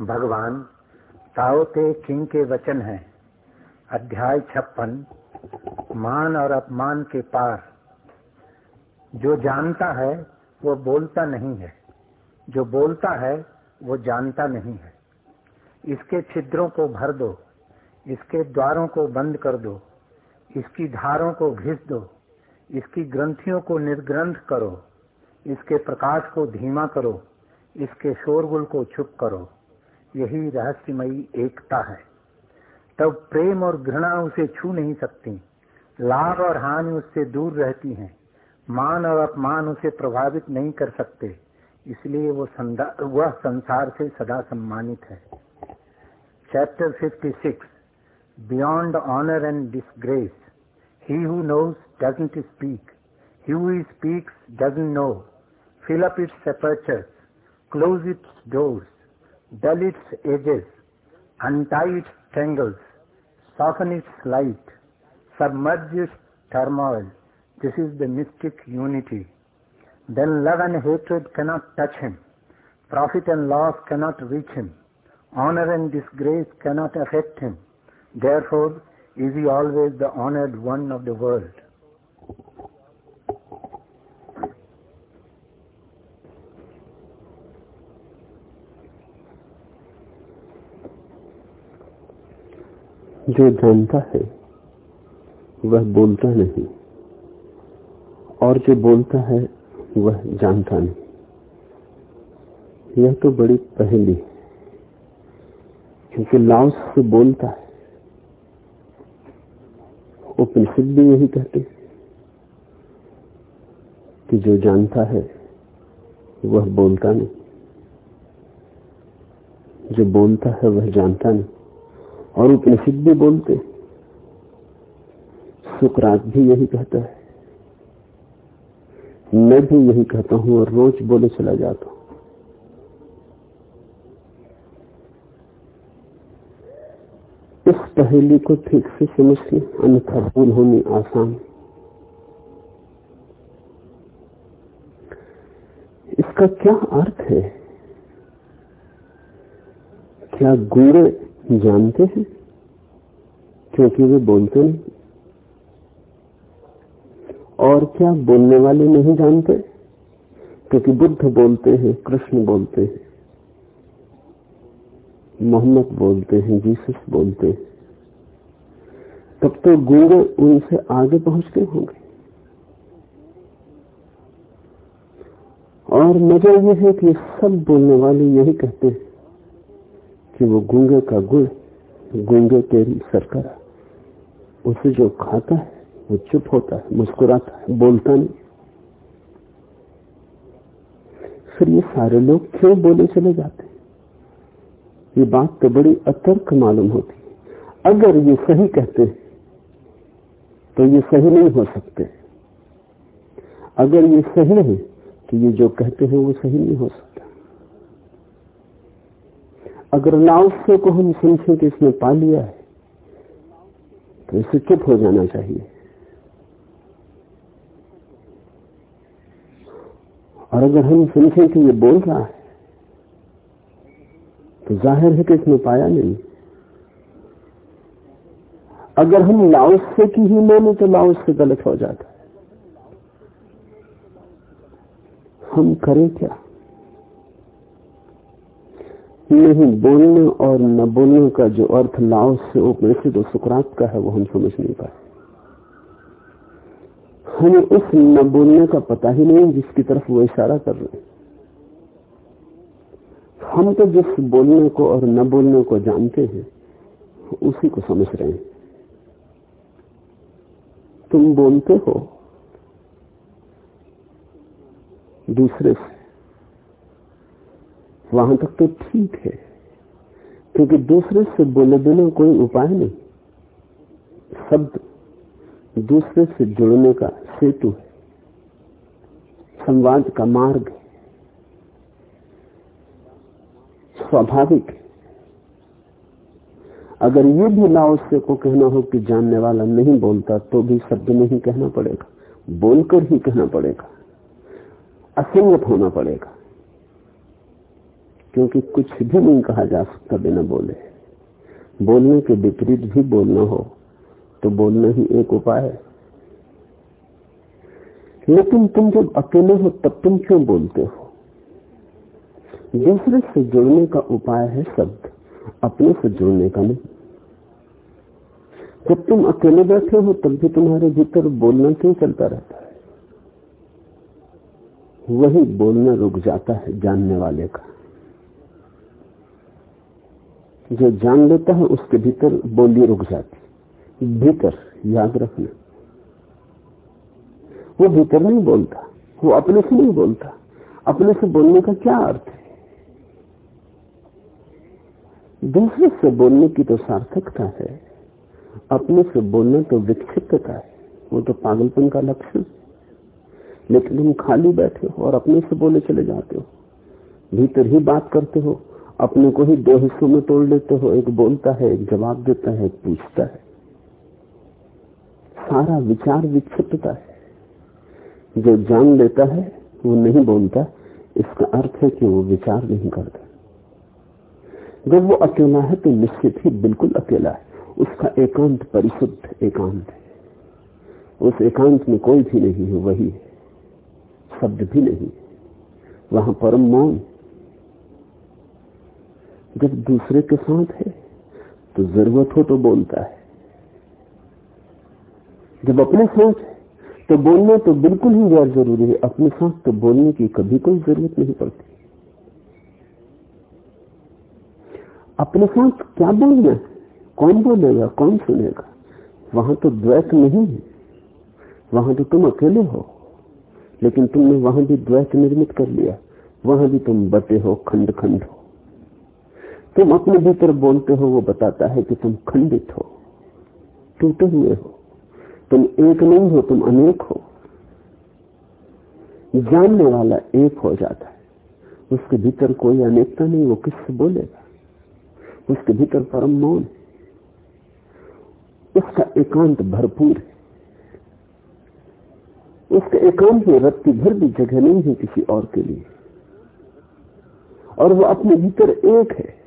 भगवान ताओते किंग के वचन हैं? अध्याय छप्पन, मान और अपमान के पार। जो जानता है, वो बोलता नहीं है। जो बोलता है, वो जानता नहीं है। इसके छिद्रों को भर दो, इसके द्वारों को बंद कर दो, इसकी धारों को घिस दो, इसकी ग्रंथियों को निर्ग्रंथ करो, इसके प्रकाश को धीमा करो, इसके शोरगुल को चुप करो। यही रहस्यमयी एकता है। तब प्रेम और घृणा उसे छू नहीं सकती लाभ और हानि उससे दूर रहती हैं मान और अपमान उसे प्रभावित नहीं कर सकते इसलिए वो वह संसार से सदा सम्मानित है। Chapter 56 beyond honour and disgrace he who knows doesn't speak he who speaks doesn't know up its apertures, close its doors, dull its edges, untie its tangles, soften its light, submerge its turmoil. This is the mystic unity. Then love and hatred cannot touch him. Profit and loss cannot reach him. Honor and disgrace cannot affect him. Therefore is he always the honored one of the world. जो जानता है, वह बोलता नहीं। और जो बोलता है, वह जानता नहीं। यह तो बड़ी पहली क्योंकि लाउस से बोलता है। उपनिषद भी यही कहते कि जो जानता है, वह बोलता नहीं। जो बोलता है, वह जानता नहीं। और उपनिषद भी बोलते सुकरात भी यही कहता है। मैं भी यही कहता हूँ और रोज बोले चला जाता हूँ। इस पहेली को ठीक से समझ लें, अन्यथा भूल होनी आसान। इसका क्या अर्थ है? क्या गूढ़े जानते हैं, क्योंकि वे बोलते नहीं। और क्या बोलने वाले नहीं जानते? क्योंकि बुद्ध बोलते हैं, कृष्ण बोलते हैं, मोहम्मद बोलते हैं, जीसस बोलते हैं। तब तो गूँगे उनसे आगे पहुँचते होंगे। और मज़ा यह है कि सब बोलने वाले यही कहते हैं। कि वो गूँगे का गुड़ गूँगे तेरी सरकरा। उसे जो खाता है, वो चुप होता है, मुस्कुराता है, बोलता नहीं। फिर ये सारे लोग क्यों बोले चले जाते? ये बात तो बड़ी अतर्क मालूम होती है। अगर ये सही कहते तो ये सही नहीं हो सकते। अगर ये सही है तो ये जो कहते हैं, वो सही नहीं हो सकता। अगर लाओसे को हम समझे कि इसने पा लिया है तो इसे चुप हो जाना चाहिए। और अगर हम समझे कि ये बोल रहा है तो ज़ाहिर है कि इसने पाया नहीं। अगर हम लाओस की ही माने तो लाओस से गलत हो जाता है। हम करें क्या? नहीं, बोलने और न बोलने का जो अर्थ लाओस से उपनिषद और सुकरात का है, वो हम समझ नहीं पाए। हमें उस न बोलने का पता ही नहीं, जिसकी तरफ़ वो इशारा कर रहे हम तो जिस बोलने को और न बोलने को जानते हैं, उसी को समझ रहे हैं। तुम बोलते हो, दूसरे से वहाँ तक तो ठीक है, क्योंकि दूसरे से बोले बिना कोई उपाय नहीं। शब्द दूसरे से जुड़ने का सेतु है, संवाद का मार्ग है, स्वाभाविक है। अगर ये भी लाओसे को कहना हो कि जानने वाला नहीं बोलता तो भी शब्द नहीं कहना पड़ेगा, बोलकर ही कहना पड़ेगा, असंगत होना पड़ेगा। क्योंकि कुछ भी नहीं कहा जा सकता बिना बोले। बोलने के विपरीत भी बोलना हो तो बोलना ही एक उपाय है। लेकिन तुम जब अकेले हो, तब तुम क्यों बोलते हो? दूसरे से जुड़ने का उपाय है शब्द, अपने से जुड़ने का नहीं। जब तुम अकेले बैठे हो, तब भी तुम्हारे भीतर बोलना क्यों चलता रहता है? वही बोलना रुक जाता है जानने वाले का। जो जान लेता है, उसके भीतर बोली रुक जाती भीतर, याद रखना। वो भीतर नहीं बोलता, वो अपने से नहीं बोलता। अपने से बोलने का क्या अर्थ है? दूसरे से बोलने की तो सार्थकता है, अपने से बोलना तो विक्षिप्तता है। वो तो पागलपन का लक्षण लेकिन तुम खाली बैठे हो और अपने से बोले चले जाते हो। भीतर ही बात करते हो अपने को ही दो हिस्सों में तोड़ लेते हो। एक बोलता है, एक जवाब देता है, एक पूछता है। सारा विचार विक्षिप्तता है। जो जान लेता है, वो नहीं बोलता। इसका अर्थ है कि वो विचार नहीं करता। जब वो अकेला है तो निश्चित ही बिल्कुल अकेला है। उसका एकांत परिशुद्ध एकांत है। उस एकांत में कोई भी नहीं है, वही है। शब्द भी नहीं वहाँ परम मौन जब दूसरे के साथ है तो ज़रूरत हो तो बोलता है। जब अपने साथ है तो बोलना तो बिल्कुल ही गैर ज़रूरी है। अपने साथ तो बोलने की कभी कोई ज़रूरत नहीं पड़ती। अपने साथ क्या बोलना कौन बोलेगा, कौन सुनेगा? वहाँ तो द्वैत नहीं है। वहाँ तो तुम अकेले हो। लेकिन तुमने वहाँ भी द्वैत निर्मित कर लिया। वहाँ भी तुम बटे हो खंड खंड हो। तुम अपने भीतर बोलते हो, वो बताता है कि तुम खंडित हो, टूटे हुए हो। तुम एक नहीं हो, तुम अनेक हो। जानने वाला एक हो जाता है। उसके भीतर कोई अनेकता नहीं, वो किससे बोलेगा? उसके भीतर परम मौन है। उसका एकांत भरपूर है। उसके एकांत में रत्ती भर भी जगह नहीं है किसी और के लिए। और वो अपने भीतर एक है।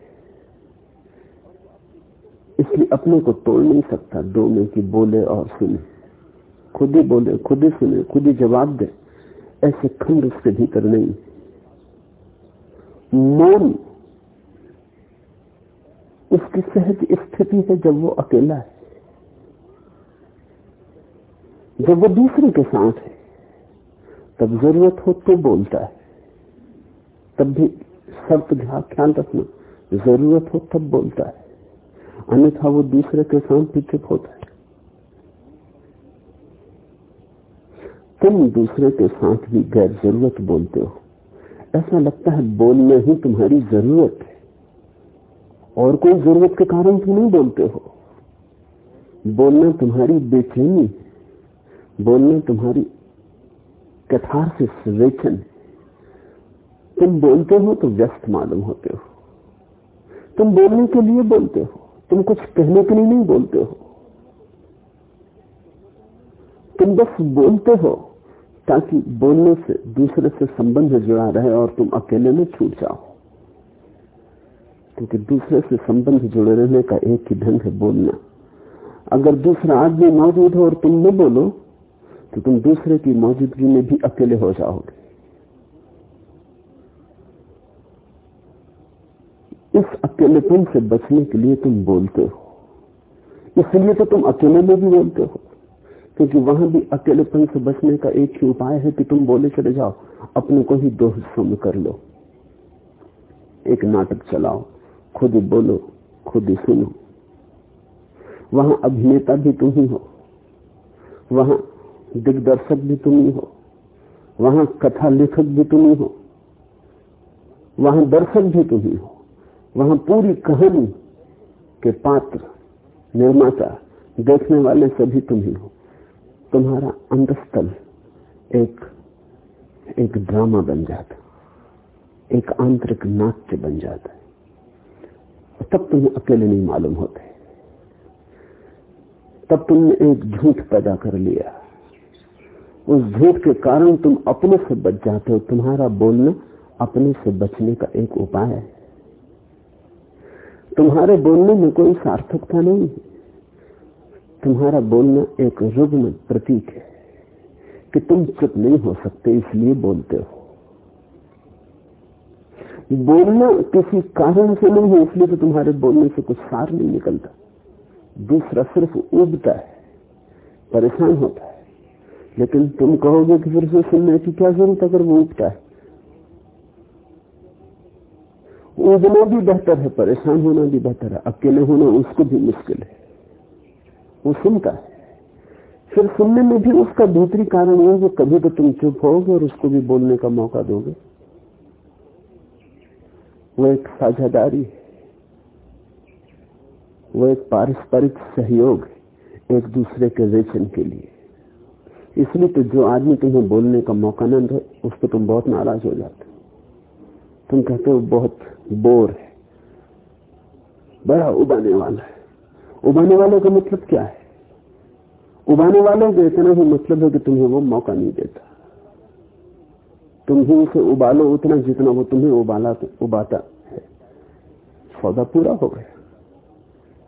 इसलिए अपने को तोड़ नहीं सकता, दो में कि बोले और सुने। खुद ही बोले, खुद ही सुने, खुद ही जवाब दे। ऐसे खंड उसके भीतर नहीं। मौन उसकी सहज स्थिति है जब वो अकेला है। जब वो दूसरे के साथ है, तब ज़रूरत हो तो बोलता है। तब भी शब्द ख्याल रखना, ज़रूरत हो तब बोलता है। अन्यथा वो दूसरे के साथ भी चुप होता है। तुम दूसरे के साथ भी गैर ज़रूरत बोलते हो। ऐसा लगता है बोलना ही तुम्हारी ज़रूरत है। और कोई ज़रूरत के कारण तुम नहीं बोलते हो। बोलना तुम्हारी बेचैनी बोलना तुम्हारी कथारसिस वेचन तुम बोलते हो तो व्यस्त मालूम होते हो। तुम बोलने के लिए बोलते हो। तुम कुछ कहने के लिए नहीं बोलते हो। तुम बस बोलते हो ताकि बोलने से दूसरे से संबंध जुड़ा रहे और तुम अकेले में छूट जाओ। क्योंकि दूसरे से संबंध जुड़े रहने का एक ही ढंग है बोलना। अगर दूसरा आदमी मौजूद हो और तुम न बोलो तो तुम दूसरे की मौजूदगी में भी अकेले हो जाओगे। इस अकेलेपन से बचने के लिए तुम बोलते हो। इसलिए तो तुम अकेले में भी बोलते हो। क्योंकि वहाँ भी अकेलेपन से बचने का एक ही उपाय है कि तुम बोले चले जाओ, अपने को ही दो हिस्सों में कर लो। एक नाटक चलाओ, खुद ही बोलो, खुद ही सुनो। वहाँ अभिनेता भी तुम ही हो। वहाँ दिग्दर्शक भी तुम ही हो। वहाँ कथा लेखक भी तुम ही हो। वहाँ दर्शक भी तुम ही हो। वहाँ पूरी कहानी के पात्र, निर्माता, देखने वाले सभी तुम ही हो। तुम्हारा अंतस्थल एक एक ड्रामा बन जाता एक आंतरिक नाट्य बन जाता है। तब तुम्हें अकेले नहीं मालूम होते। तब तुमने एक झूठ पैदा कर लिया। उस झूठ के कारण तुम अपने से बच जाते हो। तुम्हारा बोलना अपने से बचने का एक उपाय है। तुम्हारे बोलने में कोई सार्थकता नहीं है। तुम्हारा बोलना एक रुग्ण प्रतीक है कि तुम चुप नहीं हो सकते, इसलिए बोलते हो। बोलना किसी कारण से नहीं है, इसलिए तो तुम्हारे बोलने से कुछ सार नहीं निकलता। दूसरा सिर्फ़ उबता है, परेशान होता है। लेकिन तुम कहोगे कि फिर से सुनने की क्या ज़रूरत अगर वो उगता है उगना भी बेहतर है, परेशान होना भी बेहतर है, अकेले होना उसको भी मुश्किल है। वो सुनता है। फिर सुनने में भी उसका दूसरी कारण है कि कभी तो तुम चुप होगे और उसको भी बोलने का मौका दोगे। वो एक साझादारी है। वो एक पारस्परिक सहयोग है, एक दूसरे के वेचन के लिए। इसलिए तो जो आदमी तुम्हें बोलने का मौका न दे, उस पर तुम बहुत नाराज़ हो जाते तुम कहते हो, बहुत बोर है। बड़ा उबाने वाला है। उबाने वालों का मतलब क्या है? उबाने वालों का इतना ही मतलब है कि तुम्हें वो मौका नहीं देता। तुम ही उसे उबालो, उतना जितना वो तुम्हें उबाला, उबाता है। सौदा पूरा हो गया।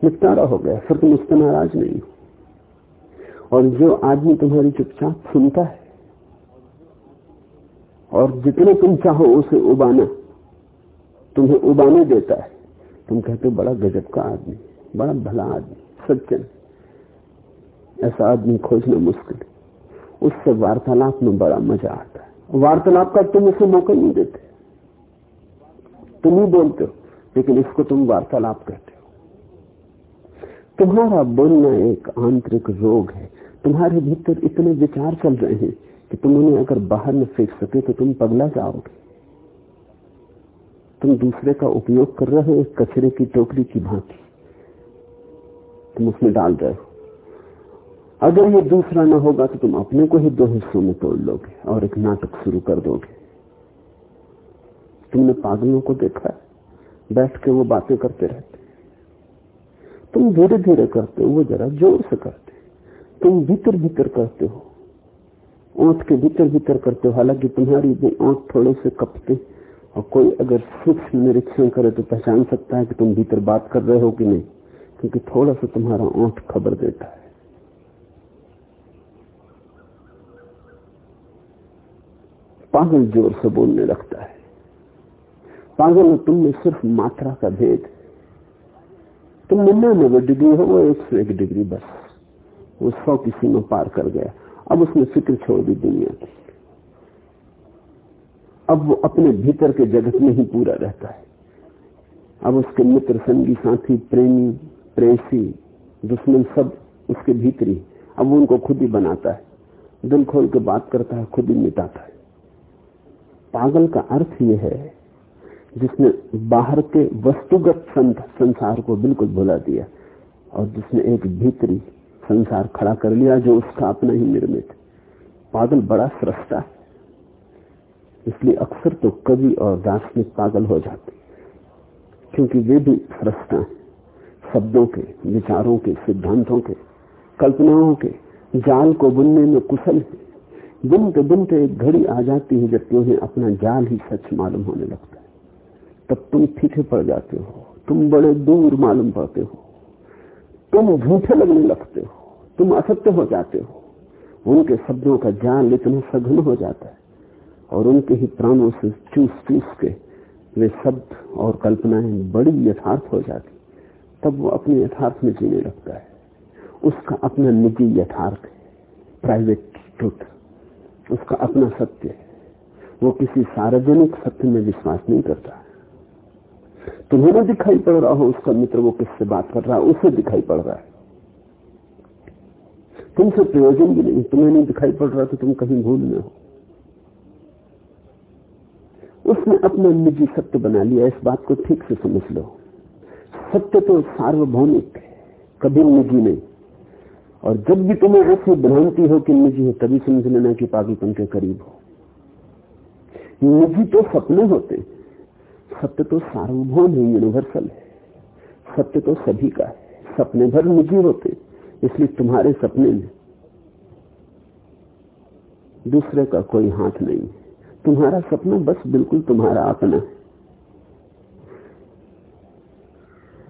निपटारा हो गया। फिर तुम उससे नाराज़ नहीं हो। और जो आदमी तुम्हारी चुपचाप सुनता है, और जितने तुम चाहो उसे उबाना तुम्हें उबाने देता है। तुम कहते हो, बड़ा गजब का आदमी, बड़ा भला आदमी, सज्जन। ऐसा आदमी खोजना मुश्किल। उससे वार्तालाप में बड़ा मज़ा आता है। वार्तालाप का तुम उसे मौका नहीं देते। तुम ही बोलते हो, लेकिन इसको तुम वार्तालाप कहते हो। तुम्हारा बोलना एक आंतरिक रोग है। तुम्हारे भीतर इतने विचार चल रहे हैं कि तुम उन्हें अगर बाहर न फेंक सके तो तुम पगला जाओगे। तुम दूसरे का उपयोग कर रहे हो एक कचरे की टोकरी की भांति। तुम उसमें डाल रहे हो। अगर ये दूसरा ना होगा तो तुम अपने को ही दो हिस्सों में तोड़ लोगे और एक नाटक शुरू कर दोगे। तुमने पागलों को देखा बैठ के वो बातें करते रहते तुम धीरे धीरे करते हो, वो जरा ज़ोर से करते तुम भीतर भीतर करते हो। ओंठ के भीतर भीतर करते हो, हालाँकि तुम्हारी भी ओंठ थोड़े से कपते और कोई अगर सूक्ष्म निरीक्षण करे तो पहचान सकता है कि तुम भीतर बात कर रहे हो कि नहीं, क्योंकि थोड़ा सा तुम्हारा ओंठ खबर देता है। पागल ज़ोर से बोलने लगता है। पागल में तुम में सिर्फ़ मात्रा का भेद। तुम निन्यानबे डिग्री हो, वो एक सौ एक डिग्री बस, वो सौ की सीमा पार कर गया। अब उसने फ़िक्र छोड़ दी दुनिया की। अब वो अपने भीतर के जगत में ही पूरा रहता है। अब उसके मित्र, संगी, साथी, प्रेमी, प्रेसी, दुश्मन सब उसके भीतरी अब वो उनको खुद ही बनाता है। दिल खोल के बात करता है, खुद ही मिटाता है। पागल का अर्थ यह है, जिसने बाहर के वस्तुगत संत, संसार को बिल्कुल भुला दिया और जिसने एक भीतरी संसार खड़ा कर लिया जो उसका अपना ही निर्मित। पागल बड़ा सृष्टा है। इसलिए अक्सर तो कवि और दार्शनिक पागल हो जाते क्योंकि वे भी सृष्टा हैं, शब्दों के, विचारों के, सिद्धांतों के, कल्पनाओं के, जाल को बुनने में कुशल है। बुनते बुनते एक घड़ी आ जाती है जब तुम्हें अपना जाल ही सच मालूम होने लगता है। तब तुम फीके पड़ जाते हो, तुम बड़े दूर मालूम पड़ते हो, तुम झूठे लगने लगते हो, तुम असत्य हो जाते हो। उनके शब्दों का जाल इतना सघन हो जाता है और उनके ही प्राणों से चूस चूस के वे शब्द और कल्पनाएँ बड़ी यथार्थ हो जाती। तब वो अपने यथार्थ में जीने लगता है। उसका अपना निजी यथार्थ है, प्राइवेट ट्रुथ। उसका अपना सत्य है। वो किसी सार्वजनिक सत्य में विश्वास नहीं करता। तुम्हें ना दिखाई पड़ रहा हो उसका मित्र वो किससे बात कर रहा है, उसे दिखाई पड़ रहा है। तुमसे प्रयोजन भी नहीं, तुम्हें नहीं दिखाई पड़ रहा तो तुम कहीं भूल में हो। उसने अपना निजी सत्य बना लिया। इस बात को ठीक से समझ लो। सत्य तो सार्वभौमिक है, कभी निजी नहीं। और जब भी तुम्हें ऐसी भ्रांति हो कि निजी है, तभी समझ लेना कि पागलपन के करीब हो। निजी तो सपने होते सत्य तो सार्वभौम है यूनिवर्सल है। सत्य तो सभी का है। सपने भर निजी होते इसलिए तुम्हारे सपने में दूसरे का कोई हाथ नहीं तुम्हारा सपना बस बिल्कुल तुम्हारा अपना है।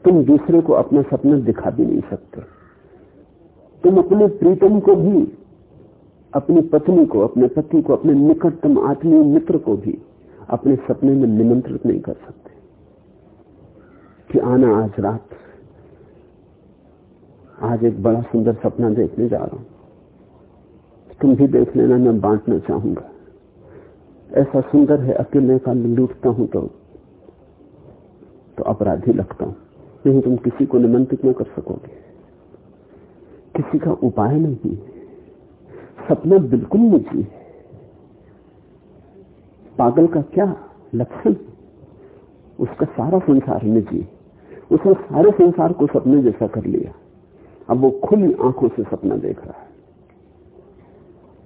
तुम दूसरे को अपना सपना दिखा भी नहीं सकते। तुम अपने प्रीतम को भी, अपनी पत्नी को, अपने पति को, अपने निकटतम आत्मीय मित्र को भी अपने सपने में निमंत्रित नहीं कर सकते। कि आना आज रात। आज एक बड़ा सुंदर सपना देखने जा रहा हूँ। तुम भी देख लेना, मैं बांटना चाहूँगा। ऐसा सुंदर है, अकेले का लूटता हूँ तो तो अपराधी लगता हूँ। नहीं, तुम किसी को निमंत्रित न कर सकोगे। किसी का उपाय नहीं सपना बिल्कुल निजी है। पागल का क्या लक्षण? उसका सारा संसार निजी उसने सारे संसार को सपने जैसा कर लिया। अब वो खुली आँखों से सपना देख रहा है।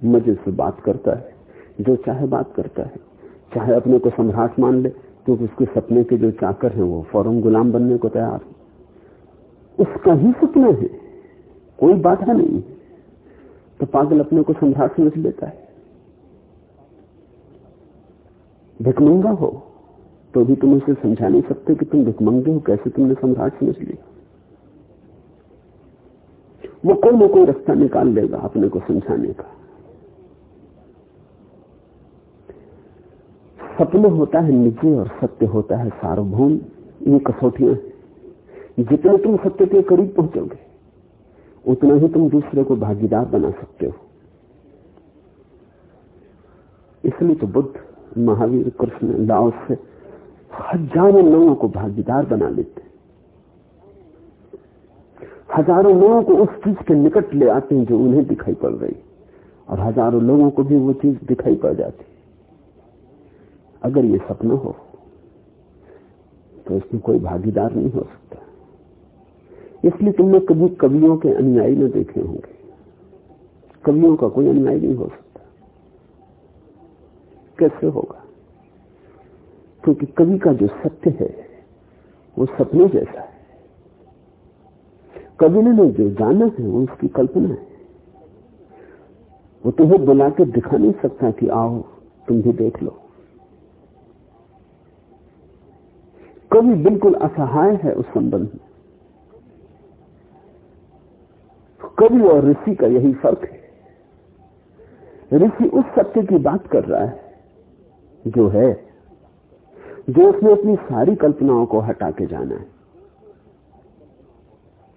मज़े से बात करता है। जो चाहे बात करता है। चाहे अपने को सम्राट मान ले तो उसके सपने के जो चाकर हैं वो फ़ौरन गुलाम बनने को तैयार है। उसका ही सपना है। कोई बाधा नहीं। तो पागल अपने को सम्राट समझ लेता है। भिकमंगा हो तो भी तुम उसे समझा नहीं सकते कि तुम भिकमंगे हो, कैसे तुमने सम्राट समझ लिया? वो कोई ना कोई रास्ता निकाल लेगा अपने को समझाने का। सपना होता है निजी और सत्य होता है सार्वभौम। ये कसौटियाँ जितने तुम सत्य के करीब पहुंचोगे, उतना ही तुम दूसरे को भागीदार बना सकते हो। इसलिए तो बुद्ध, महावीर, कृष्ण लाओ से हज़ारों लोगों को भागीदार बना लेते हज़ारों लोगों को उस चीज़ के निकट ले आते हैं जो उन्हें दिखाई पड़ रही। और हज़ारों लोगों को भी वो चीज़ दिखाई पड़ जाती अगर ये सपना हो तो इसमें कोई भागीदार नहीं हो सकता। इसलिए तुमने कभी कवियों के अनुयायी न देखे होंगे। कवियों का कोई अनुयायी नहीं हो सकता। कैसे होगा? क्योंकि कवि का जो सत्य है, वो सपने जैसा है। कवि ने जो जाना है, वो उसकी कल्पना है। वो तुम्हें बुला के दिखा नहीं सकता कि आओ, तुम भी देख लो। कवि बिल्कुल असहाय है उस संबंध में। कवि और ऋषि का यही फ़र्क है। ऋषि उस सत्य की बात कर रहा है जो है जो उसने अपनी सारी कल्पनाओं को हटा के जाना है।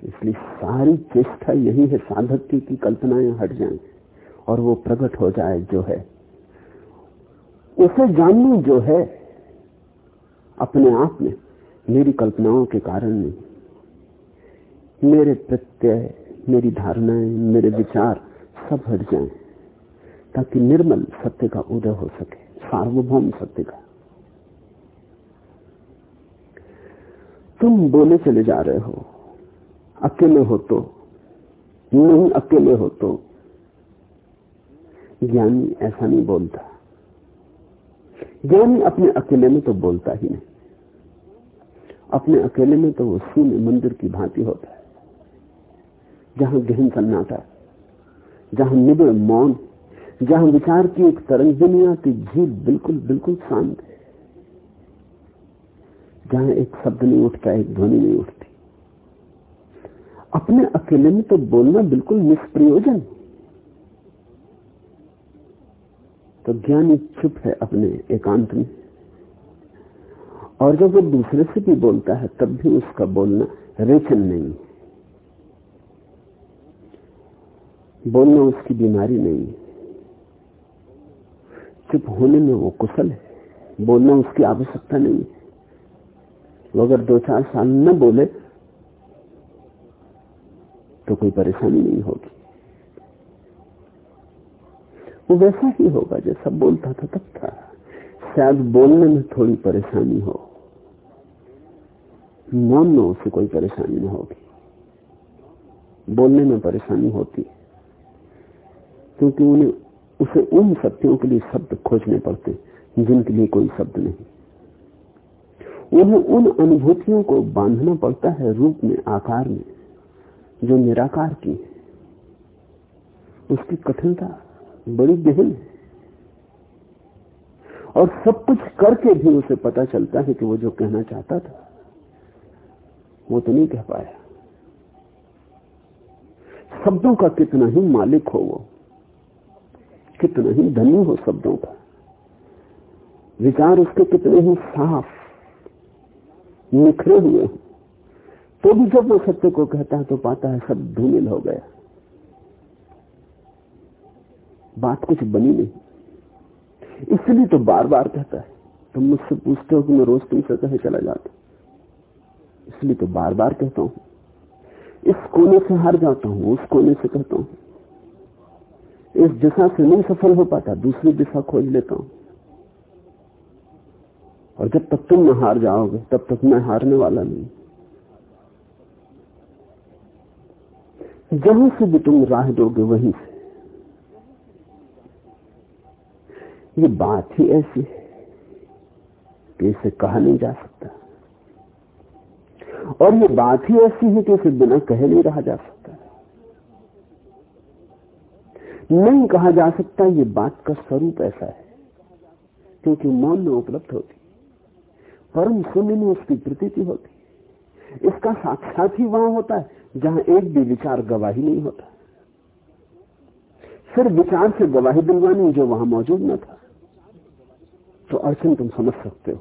इसलिए सारी चेष्टा यही है साधक की, की कल्पनाएँ हट जाएँ और वो प्रकट हो जाए जो है। उसे जाननी जो है अपने आप में मेरी कल्पनाओं के कारण नहीं। मेरे प्रत्यय, मेरी धारणाएँ, मेरे विचार सब हट जाएँ, ताकि निर्मल सत्य का उदय हो सके, सार्वभौम सत्य का। तुम बोले चले जा रहे हो, अकेले हो तो नहीं अकेले हो तो। ज्ञानी ऐसा नहीं बोलता। ज्ञानी अपने अकेले में तो बोलता ही नहीं। अपने अकेले में तो वो शून्य मंदिर की भांति होता है, जहाँ गहन सन्नाटा जहाँ निबिड़ मौन जहाँ विचार की एक तरंग भी नहीं आती झील बिल्कुल बिल्कुल शांत है, जहाँ एक शब्द नहीं उठता, एक ध्वनि नहीं उठती। अपने अकेले में तो बोलना बिल्कुल निष्प्रयोजन तो ज्ञानी चुप है अपने एकांत में। और जब वो दूसरे से भी बोलता है, तब भी उसका बोलना रेचन नहीं है। बोलना उसकी बीमारी नहीं है। चुप होने में वो कुशल है। बोलना उसकी आवश्यकता नहीं है। वो अगर दो चार साल न बोले तो कोई परेशानी नहीं होगी। वो वैसा ही होगा जैसा बोलता था तब था। शायद बोलने में थोड़ी परेशानी हो। मौन में उसे कोई परेशानी न होगी। बोलने में परेशानी होती क्योंकि उन्हें उसे उन सत्यों के लिए शब्द खोजने पड़ते जिनके लिए कोई शब्द नहीं। उन्हें उन अनुभूतियों को बांधना पड़ता है रूप में, आकार में, जो निराकार की उसकी कठिनता बड़ी गहन है। और सब कुछ करके भी उसे पता चलता है कि वो जो कहना चाहता था वो तो नहीं कह पाया। शब्दों का कितना ही मालिक हो वो, कितना ही धनी हो शब्दों का। विचार उसके कितने ही साफ़, निखरे हुए हैं। तो भी जब वो सत्य को कहता है तो पाता है सब धूमिल हो गया। बात कुछ बनी नहीं। इसलिए तो बार बार कहता है, तुम मुझसे पूछते हो कि मैं रोज तुमसे कहे चला जाता इसलिए तो बार बार कहता हूँ। इस कोने से हार जाता हूँ, उस कोने से कहता हूँ। इस दिशा से नहीं सफल हो पाता, दूसरी दिशा खोज लेता हूँ। और जब तक तुम न हार जाओगे, तब तक मैं हारने वाला नहीं। जहाँ से भी तुम राह दोगे, वहीं से। ये बात ही ऐसी है कि इसे कहा नहीं जा सकता। और ये बात ही ऐसी है कि इसे बिना कहे नहीं रहा जा सकता नहीं कहा जा सकता ये बात का स्वरूप ऐसा है, क्योंकि मौन में उपलब्ध होती, परम शून्य में उसकी प्रतीति होती। इसका साक्षात ही वहाँ होता है, जहाँ एक भी विचार गवाही नहीं होता। फिर विचार से गवाही दिलवानी जो वहाँ मौजूद न था। तो अर्चन तुम समझ सकते हो।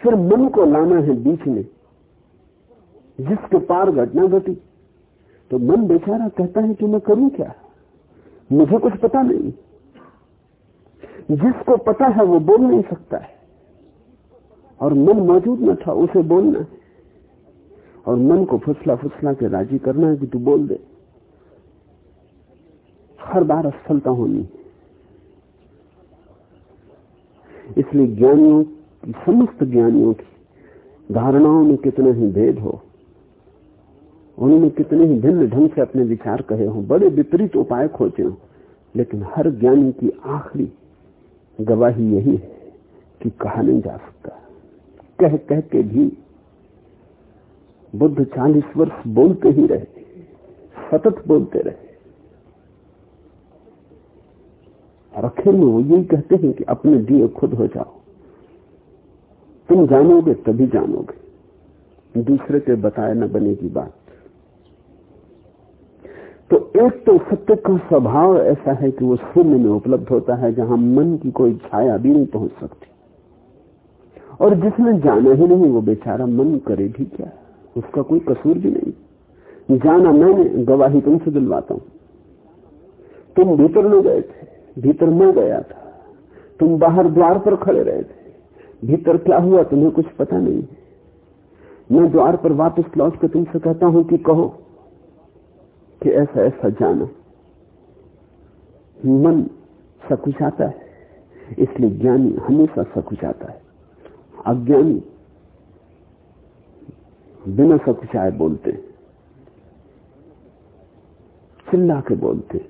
फिर मन को लाना है बीच में जिसके पार घटना घटी तो मन बेचारा कहता है कि मैं करूँ क्या? मुझे कुछ पता नहीं। जिसको पता है वो बोल नहीं सकता है। और मन मौजूद न था, उसे बोलना है। और मन को फुसला फुसला के राज़ी करना है कि तू बोल दे। हर बार असफलता होनी। इसलिए ज्ञानियों की, समस्त ज्ञानियों की धारणाओं में कितना ही भेद हो उन्होंने कितने ही भिन्न ढंग से अपने विचार कहे हों, बड़े विपरीत उपाय खोजे हों, लेकिन हर ज्ञानी की आखिरी गवाही यही है कि कहा नहीं जा सकता। कह कह के भी बुद्ध चालीस वर्ष बोलते ही रहे, सतत बोलते रहे। आखिर में वो यही कहते हैं कि अपने दिए खुद हो जाओ। तुम जानोगे तभी जानोगे। दूसरे के बताए न बनेगी बात। तो एक तो सत्य का स्वभाव ऐसा है कि वो शून्य में उपलब्ध होता है, जहाँ मन की कोई छाया भी नहीं पहुँच सकती। और जिसने जाना ही नहीं, वो बेचारा मन करे भी क्या? उसका कोई कसूर भी नहीं। जाना मैंने, गवाही तुमसे दिलवाता हूँ। तुम भीतर न गए थे, भीतर मैं गया था। तुम बाहर द्वार पर खड़े रहे थे। भीतर क्या हुआ, तुम्हें कुछ पता नहीं मैं द्वार पर वापस लौट कर तुमसे कहता हूँ कि कहो कि ऐसा ऐसा जाना। मन सकुचाता है। इसलिए ज्ञानी हमेशा सकुचाता है। अज्ञानी बिना सकुचाए बोलते चिल्ला के बोलते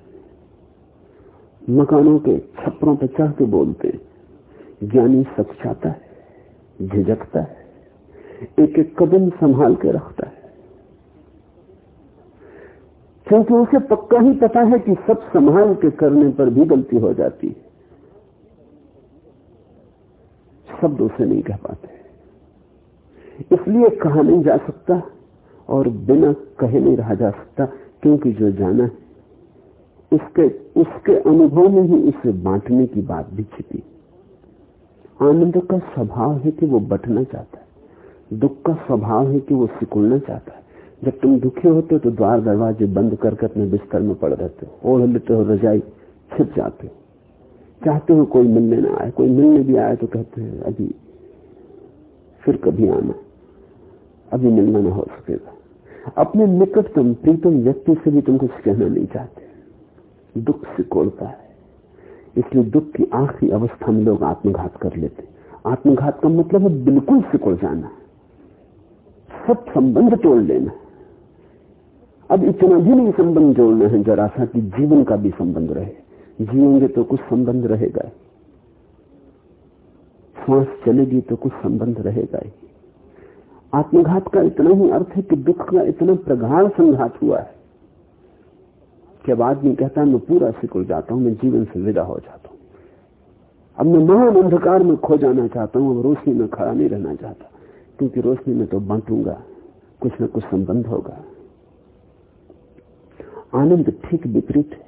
मकानों के छपरों पर चढ़ के बोलते ज्ञानी सकुचाता है, झिझकता है। एक एक कदम संभाल के रखता है। क्योंकि उसे पक्का ही पता है कि सब संभाल के करने पर भी गलती हो जाती है। शब्द उसे नहीं कह पाते। इसलिए कहा नहीं जा सकता और बिना कहे नहीं रहा जा सकता, क्योंकि जो जाना है, उसके उसके अनुभव में ही उसे बांटने की बात भी छिपी। आनंद का स्वभाव है कि वो बटना चाहता है, दुख का स्वभाव है कि वो सिकुड़ना चाहता है। जब तुम दुखी होते हो तो द्वार दरवाजे बंद करके अपने बिस्तर में पड़ रहते हो। ओढ़ लेते हो, रजाई छिप जाते हो। चाहते हो कोई मिलने ना आए, कोई मिलने भी आए तो कहते हैं, अभी फिर कभी आना। अभी मिलना ना हो सकेगा। अपने निकटतम प्रीतम व्यक्ति से भी तुम कुछ कहना नहीं चाहते। दुख सिकोड़ता है। इसलिए दुख की आखिरी अवस्था में लोग आत्मघात कर लेते आत्मघात का मतलब है बिल्कुल सिकुड़ जाना। सब संबंध तोड़ लेना। अब इतना भी नहीं संबंध जोड़ना है, जरा सा कि जीवन का भी संबंध रहे। जिएँगे तो कुछ संबंध रहेगा। सांस चलेगी तो कुछ संबंध रहेगा। ही आत्मघात का इतना ही अर्थ है कि दुख का इतना प्रगाढ़ संघात हुआ है। कि अब आदमी कहता है, मैं पूरा सिकुड़ जाता हूँ, मैं जीवन से विदा हो जाता हूँ। अब मैं महान अंधकार में खो जाना चाहता हूँ, अब रोशनी में खड़ा नहीं रहना चाहता, क्योंकि रोशनी में तो बांटूँगा, कुछ न कुछ संबंध होगा। आनंद ठीक विपरीत है।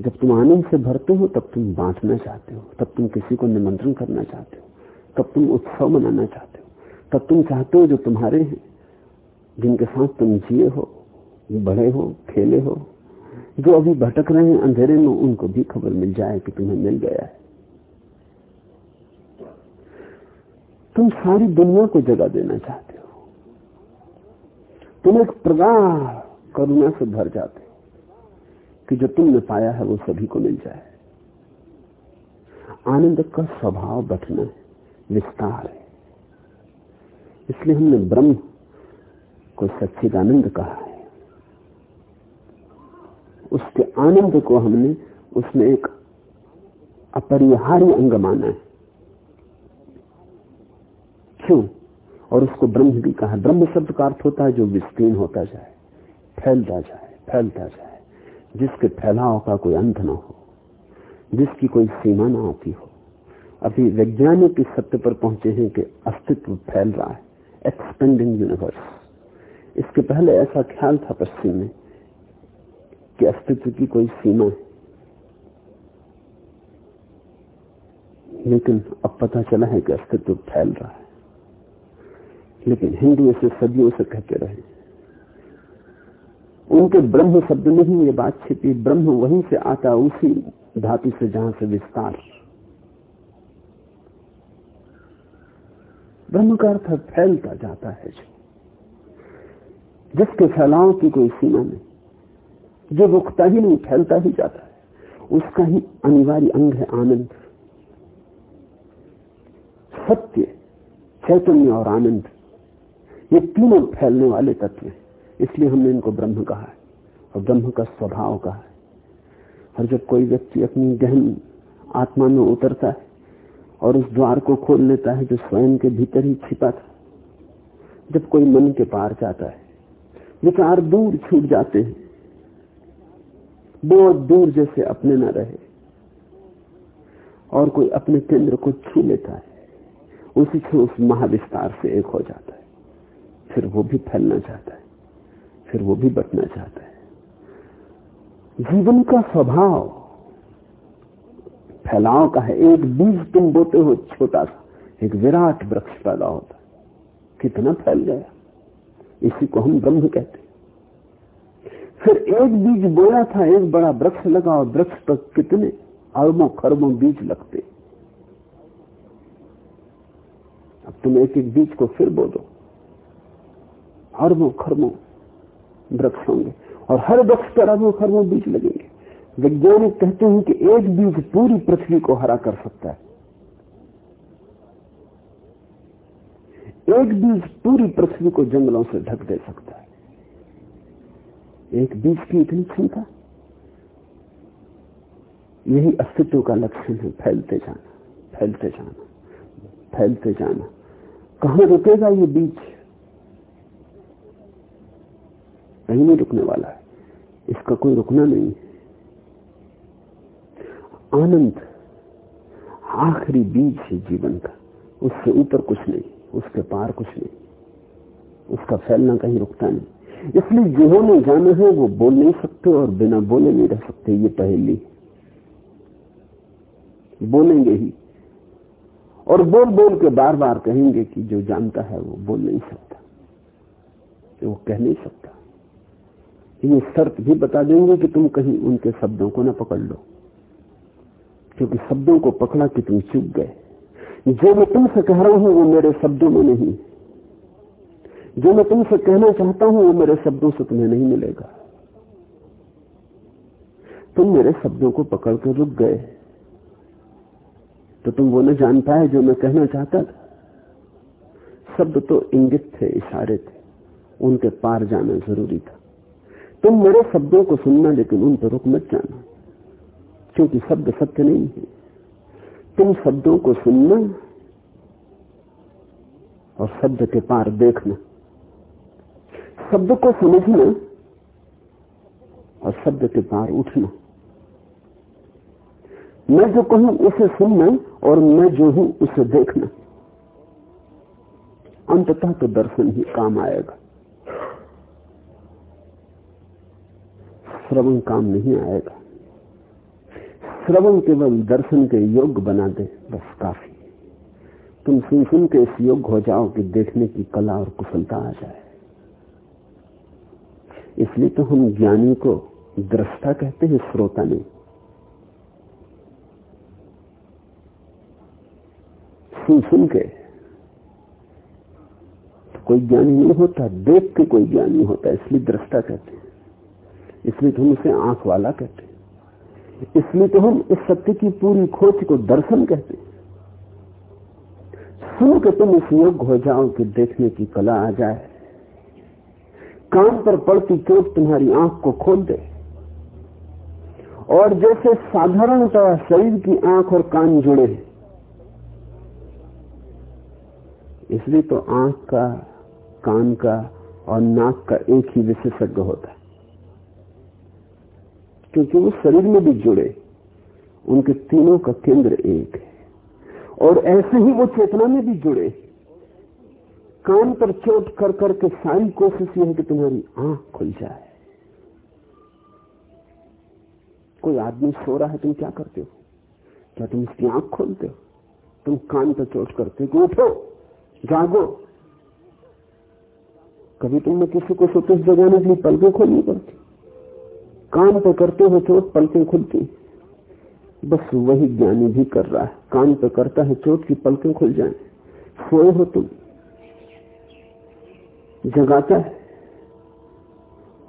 जब तुम आनंद से भरते हो, तब तुम बांटना चाहते हो, तब तुम किसी को निमंत्रण करना चाहते हो, तब तुम उत्सव मनाना चाहते हो, तब तुम चाहते हो जो तुम्हारे हैं, जिनके साथ तुम जिए हो बड़े हो, खेले हो, जो अभी भटक रहे हैं अंधेरे में, उनको भी खबर मिल जाए कि तुम्हें मिल गया है। तुम सारी दुनिया को जगह देना चाहते हो। तुम एक प्रगाढ़ करुणा से भर जाते कि जो तुमने पाया है वो सभी को मिल जाए। आनंद का स्वभाव बटना है, विस्तार है। इसलिए हमने ब्रह्म को सच्चिदानंद कहा है। उसके आनंद को हमने उसमें एक अपरिहार्य अंग माना है। क्यों? और उसको ब्रह्म भी कहा ब्रह्म शब्द का अर्थ होता है जो विस्तीर्ण होता जाए। फैलता जाए फैलता जाए, जिसके फैलाव का कोई अंत ना हो, जिसकी कोई सीमा ना आती हो। अभी वैज्ञानिक इस सत्य पर पहुँचे हैं कि अस्तित्व फैल रहा है एक्सपेंडिंग यूनिवर्स इसके पहले ऐसा ख्याल था पश्चिम में कि अस्तित्व की कोई सीमा है। लेकिन अब पता चला है कि अस्तित्व फैल रहा है। लेकिन हिंदू इसे सदियों से कहते रहे उनके ब्रह्म शब्द में ही ये बात छिपी, ब्रह्म वहीं से आता, उसी धातु से जहाँ से विस्तार। ब्रह्म का अर्थ फैलता जाता है जो। जिसके फैलाव की कोई सीमा नहीं, जो रुकता ही नहीं, फैलता ही जाता है। उसका ही अनिवार्य अंग है आनंद। सत्य, चैतन्य और आनंद, ये तीनों फैलने वाले तत्व हैं। इसलिए हमने इनको ब्रह्म कहा है। और ब्रह्म का स्वभाव कहा है। और जब कोई व्यक्ति अपनी गहन आत्मा में उतरता है और उस द्वार को खोल लेता है जो स्वयं के भीतर ही छिपा था, जब कोई मन के पार जाता है, विचार दूर छूट जाते हैं, बहुत दूर जैसे अपने न रहे, और कोई अपने केंद्र को छू लेता है, उसी से उस महाविस्तार से एक हो जाता है, फिर वो भी फैलना चाहता है। फिर वो भी बटना चाहता है। जीवन का स्वभाव फैलाव का है। एक बीज तुम बोते हो, छोटा सा, एक विराट वृक्ष पैदा होता कितना फैल गया। इसी को हम ब्रह्म कहते फिर एक बीज बोया था, एक बड़ा वृक्ष लगा, और वृक्ष पर कितने अरबों खरबों बीज लगते। अब तुम एक एक बीज को फिर बो दो अरबों खरबों वृक्ष होंगे। और हर वृक्ष पर अरबों खरबों बीज लगेंगे। वैज्ञानिक कहते हैं कि एक बीज पूरी पृथ्वी को हरा कर सकता है। एक बीज पूरी पृथ्वी को जंगलों से ढक दे सकता है। एक बीज की इतनी क्षमता? यही अस्तित्व का लक्षण है, फैलते जाना फैलते जाना फैलते जाना। कहाँ रुकेगा ये बीज? कहीं नहीं रुकने वाला है। इसका कोई रुकना नहीं। आनंद, आखिरी बीज है जीवन का। उससे ऊपर कुछ नहीं, उसके पार कुछ नहीं। उसका फैलना कहीं रुकता नहीं। इसलिए जिन्होंने जाना है, वो बोल नहीं सकते और बिना बोले नहीं रह सकते। ये पहली बोलेंगे ही। और बोल बोल के बार बार कहेंगे कि जो जानता है, वो बोल नहीं सकता। वो कह नहीं सकता। ये शर्त भी बता देंगे कि तुम कहीं उनके शब्दों को ना पकड़ लो। क्योंकि शब्दों को पकड़ा कि तुम चुप गए। जो मैं तुमसे कह रहा हूँ, वो मेरे शब्दों में नहीं। जो मैं तुमसे कहना चाहता हूँ, वो मेरे शब्दों से तुम्हें नहीं मिलेगा। तुम मेरे शब्दों को पकड़ कर रुक गए। तो तुम वो न जान पाए जो मैं कहना चाहता था। शब्द तो इंगित थे, इशारे थे। उनके पार जाना ज़रूरी था। तुम मेरे शब्दों को सुनना, लेकिन उन पर रुक मत जाना, क्योंकि शब्द सत्य नहीं है। तुम शब्दों को सुनना और शब्द के पार देखना। शब्द को समझना और शब्द के पार उठना। मैं जो कहूँ, उसे सुनना और मैं जो हूँ, उसे देखना। अंततः तो दर्शन ही काम आएगा। श्रवण काम नहीं आएगा। श्रवण केवल दर्शन के योग्य बना दे, बस काफ़ी। तुम सुन सुन के इस योग्य हो जाओ कि देखने की कला और कुशलता आ जाए। इसलिए तो हम ज्ञानी को दृष्टा कहते हैं, श्रोता नहीं। सुन सुन के तो कोई ज्ञानी नहीं होता, देख के कोई ज्ञानी होता, इसलिए दृष्टा कहते हैं। इसलिए तो हम उसे आँख वाला कहते हैं। इसलिए तो हम इस सत्य की पूरी खोज को दर्शन कहते हैं। सुन के तुम इस योग्य हो जाओ कि देखने की कला आ जाए। कान पर पड़ती चोट तुम्हारी आँख को खोल दे। और जैसे साधारणतः शरीर की आँख और कान जुड़े हैं, इसलिए तो आँख का, कान का और नाक का एक ही विशेषज्ञ होता है। क्योंकि वो शरीर में भी जुड़े। उनके तीनों का केंद्र एक है। और ऐसे ही वो चेतना में भी जुड़े। कान पर चोट कर करके सारी कोशिश यह है कि तुम्हारी आँख खुल जाए। कोई आदमी सो रहा है, तुम क्या करते हो? क्या तुम उसकी आँख खोलते हो? तुम कान पर चोट करते हो उठो, जागो। कभी तुमने किसी को सोते जगाने के लिए पलकें खोलनी पड़ती? कान पे करते हो चोट पलकें खुलती बस वही ज्ञानी भी कर रहा है। कान पे करता है, चोट की पलकें खुल जाए। सोए हो तुम। जगाता है।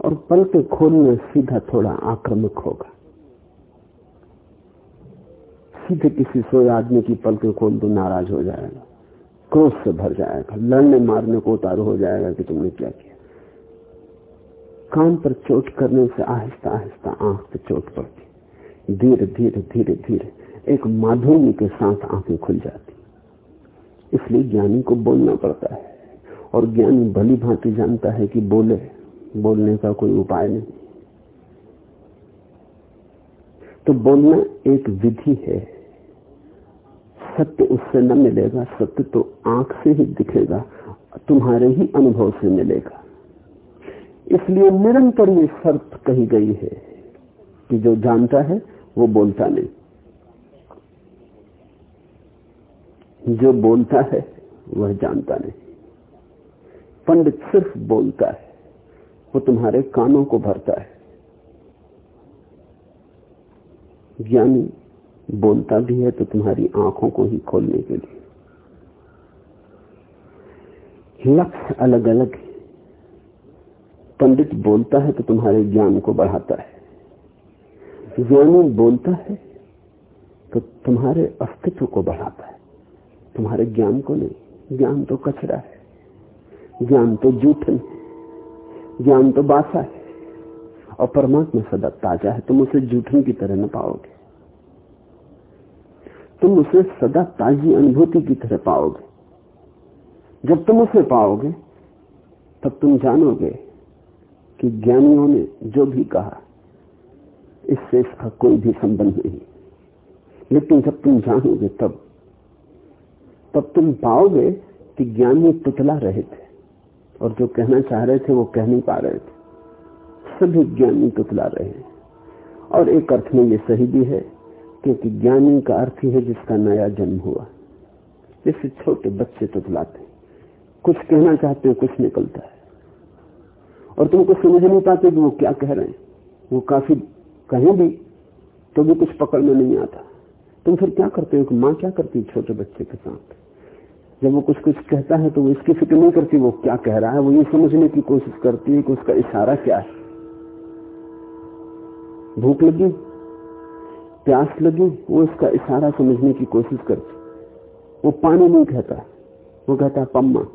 और पलके खोलने सीधा थोड़ा आक्रमक होगा। सीधे किसी सोए आदमी की पलके खोल दो, नाराज़ हो जाएगा। क्रोध से भर जाएगा। लड़ने मारने को उतारू हो जाएगा कि तुमने क्या किया। कान पर चोट करने से आहिस्ता आहिस्ता आँख पे चोट पड़ती। धीरे धीरे धीरे धीरे एक माधुर्य के साथ आँखें खुल जाती। इसलिए ज्ञानी को बोलना पड़ता है और ज्ञानी भली भांति जानता है कि बोले, बोलने का कोई उपाय नहीं। तो बोलना एक विधि है। सत्य उससे न मिलेगा, सत्य तो आँख से ही दिखेगा, तुम्हारे ही अनुभव से मिलेगा। इसलिए निरंतर ये शर्त कही गई है कि जो जानता है, वो बोलता नहीं। जो बोलता है, वह जानता नहीं। पंडित सिर्फ़ बोलता है, वो तुम्हारे कानों को भरता है। ज्ञानी बोलता भी है तो तुम्हारी आँखों को ही खोलने के लिए। लक्ष्य अलग अलग है। पंडित बोलता है तो तुम्हारे ज्ञान को बढ़ाता है। ज्ञानी बोलता है तो तुम्हारे अस्तित्व को बढ़ाता है। तुम्हारे ज्ञान को नहीं, ज्ञान तो कचरा है। ज्ञान तो जूठन है। ज्ञान तो बासा है। और परमात्मा सदा ताज़ा है। तुम उसे जूठन की तरह न पाओगे। तुम उसे सदा ताजी अनुभूति की तरह पाओगे। जब तुम उसे पाओगे, तब तुम जानोगे कि ज्ञानियों ने जो भी कहा, इससे इसका कोई भी संबंध नहीं। लेकिन जब तुम जानोगे तब तब तुम पाओगे कि ज्ञानी तुतला रहे थे और जो कहना चाह रहे थे वो कह नहीं पा रहे थे। सभी ज्ञानी तुतला रहे हैं। और एक अर्थ में ये सही भी है, क्योंकि ज्ञानी का अर्थ ही है जिसका नया जन्म हुआ। जैसे छोटे बच्चे तुतलाते कुछ कहना चाहते हैं, कुछ निकलता है। और तुमको समझ नहीं पाते कि वो क्या कह रहे हैं। वो काफ़ी कहें भी तो भी कुछ पकड़ में नहीं आता। तुम फिर क्या करते हो? कि माँ क्या करती है छोटे बच्चे के साथ? जब वो कुछ कुछ कहता है तो वो इसकी फ़िक्र नहीं करती वो क्या कह रहा है। वो ये समझने की कोशिश करती है कि उसका इशारा क्या है। भूख लगी, प्यास लगी, वो इसका इशारा समझने की कोशिश करती। वो पानी नहीं कहता। वो कहता पम्मा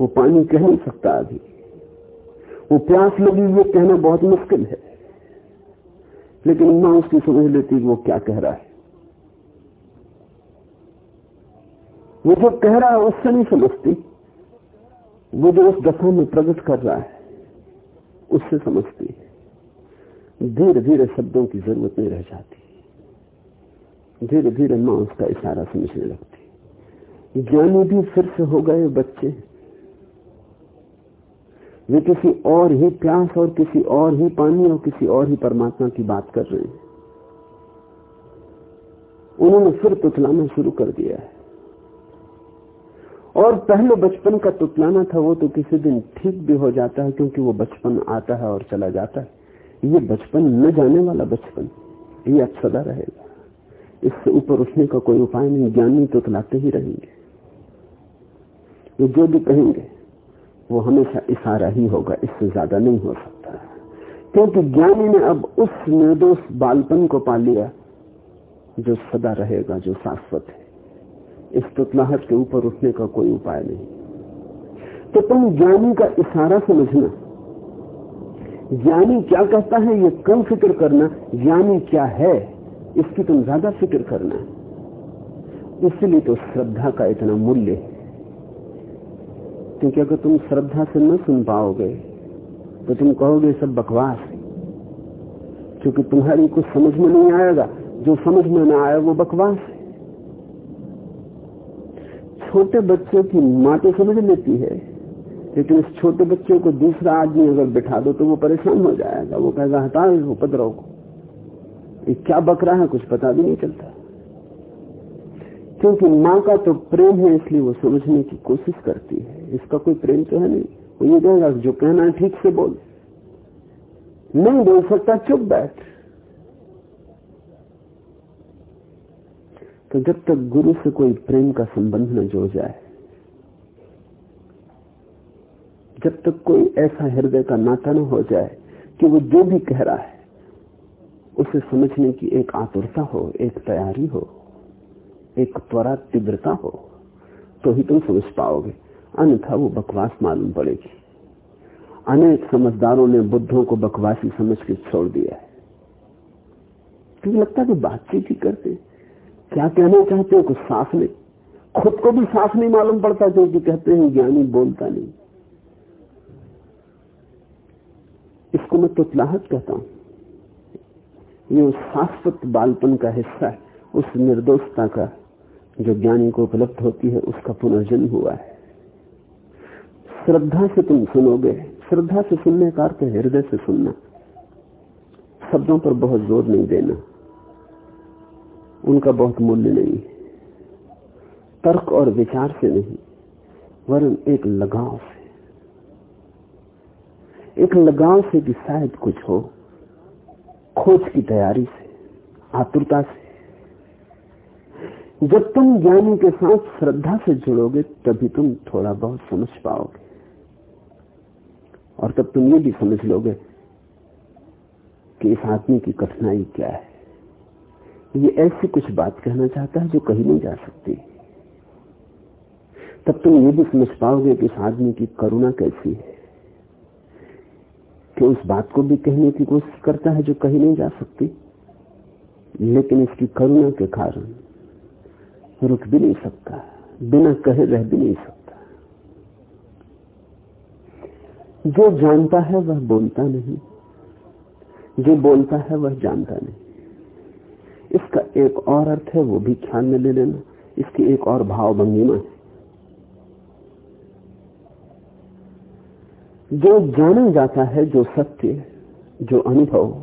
वो पानी कह नहीं सकता अभी वो प्यास लगी ये कहना बहुत मुश्किल है। लेकिन माँ उसकी समझ लेती वो क्या कह रहा है। वो जो कह रहा है, उससे नहीं समझती। वो जो उस दशा में प्रकट कर रहा है, उससे समझती है। धीरे धीरे शब्दों की ज़रूरत नहीं रह जाती। धीरे धीरे माँ उसका इशारा समझने लगती। ज्ञानी भी फिर से हो गए बच्चे। वे किसी और ही प्यास और किसी और ही पानी और किसी और ही परमात्मा की बात कर रहे हैं। उन्होंने फिर तुतलाना शुरू कर दिया है। और पहले बचपन का तुतलाना था, वो तो किसी दिन ठीक भी हो जाता है, क्योंकि वो बचपन आता है और चला जाता है। ये बचपन न जाने वाला बचपन, ये अब सदा रहेगा। इससे ऊपर उठने का कोई उपाय नहीं, ज्ञानी तुतलाते ही रहेंगे। वो जो भी कहेंगे वो हमेशा इशारा ही होगा, इससे ज़्यादा नहीं हो सकता। क्योंकि ज्ञानी ने अब उस निर्दोष बालपन को पा लिया, जो सदा रहेगा, जो शाश्वत है। इस तुतलाहट के ऊपर उठने का कोई उपाय नहीं। तो तुम ज्ञानी का इशारा समझना। ज्ञानी क्या कहता है, ये कम फ़िक्र करना। ज्ञानी क्या है, इसकी तुम ज़्यादा फ़िक्र करना। इसलिए तो श्रद्धा का इतना मूल्य है। क्योंकि अगर तुम श्रद्धा से न सुन पाओगे तो तुम कहोगे सब बकवास है। क्योंकि तुम्हारी कुछ समझ में नहीं आएगा। जो समझ में ना आए, वो बकवास है। छोटे बच्चों की माँ तो समझ लेती है, लेकिन इस छोटे बच्चों को दूसरा आदमी अगर बिठा दो तो वो परेशान हो जाएगा। वो कहेगा हटा इसको उपद्रव को। ये क्या बक रहा है, कुछ पता भी नहीं चलता। क्योंकि माँ का तो प्रेम है, इसलिए वो समझने की कोशिश करती है। इसका कोई प्रेम तो है नहीं। वो ये कहेगा, जो कहना है ठीक से बोल। नहीं बोल सकता, चुप बैठ। तो जब तक गुरु से कोई प्रेम का संबंध न जुड़ जाए, जब तक कोई ऐसा हृदय का नाता न हो जाए कि वो जो भी कह रहा है, उसे समझने की एक आतुरता हो, एक तैयारी हो, एक त्वरा तीव्रता हो तो ही तुम समझ पाओगे। अन्यथा वो बकवास मालूम पड़ेगी अनेक समझदारों ने बुद्धों को बकवासी समझ के छोड़ दिया है। क्योंकि लगता है कि बातचीत ही करते क्या कहना चाहते हो? कुछ साफ़ नहीं। खुद को भी साफ़ नहीं मालूम पड़ता, क्योंकि कहते हैं ज्ञानी बोलता नहीं। इसको मैं तुतलाहट कहता हूँ। ये उस शाश्वत बालपन का हिस्सा है। उस निर्दोषता का जो ज्ञानी को उपलब्ध होती है, उसका पुनर्जन्म हुआ है। श्रद्धा से तुम सुनोगे। श्रद्धा से सुनने का अर्थ हृदय से सुनना। शब्दों पर बहुत ज़ोर नहीं देना। उनका बहुत मूल्य नहीं। तर्क और विचार से नहीं, वरन एक लगाव से। एक लगाव से कि शायद कुछ हो, खोज की तैयारी से, आतुरता से। जब तुम ज्ञानी के साथ श्रद्धा से जुड़ोगे, तभी तुम थोड़ा बहुत समझ पाओगे। और तब तुम ये भी समझ लोगे कि इस आदमी की कठिनाई क्या है। ये ऐसी कुछ बात कहना चाहता है जो कही नहीं जा सकती। तब तुम ये भी समझ पाओगे कि इस आदमी की करुणा कैसी है, कि उस बात को भी कहने की कोशिश करता है जो कही नहीं जा सकती। लेकिन इसकी करुणा के कारण रुक भी नहीं सकता, बिना कहे रह भी नहीं सकता। जो जानता है वह बोलता नहीं। जो बोलता है वह जानता नहीं। इसका एक और अर्थ है, वो भी ख्याल में ले लेना। इसकी एक और भाव भंगिमा है। जो जाना जाता है, जो सत्य, जो अनुभव,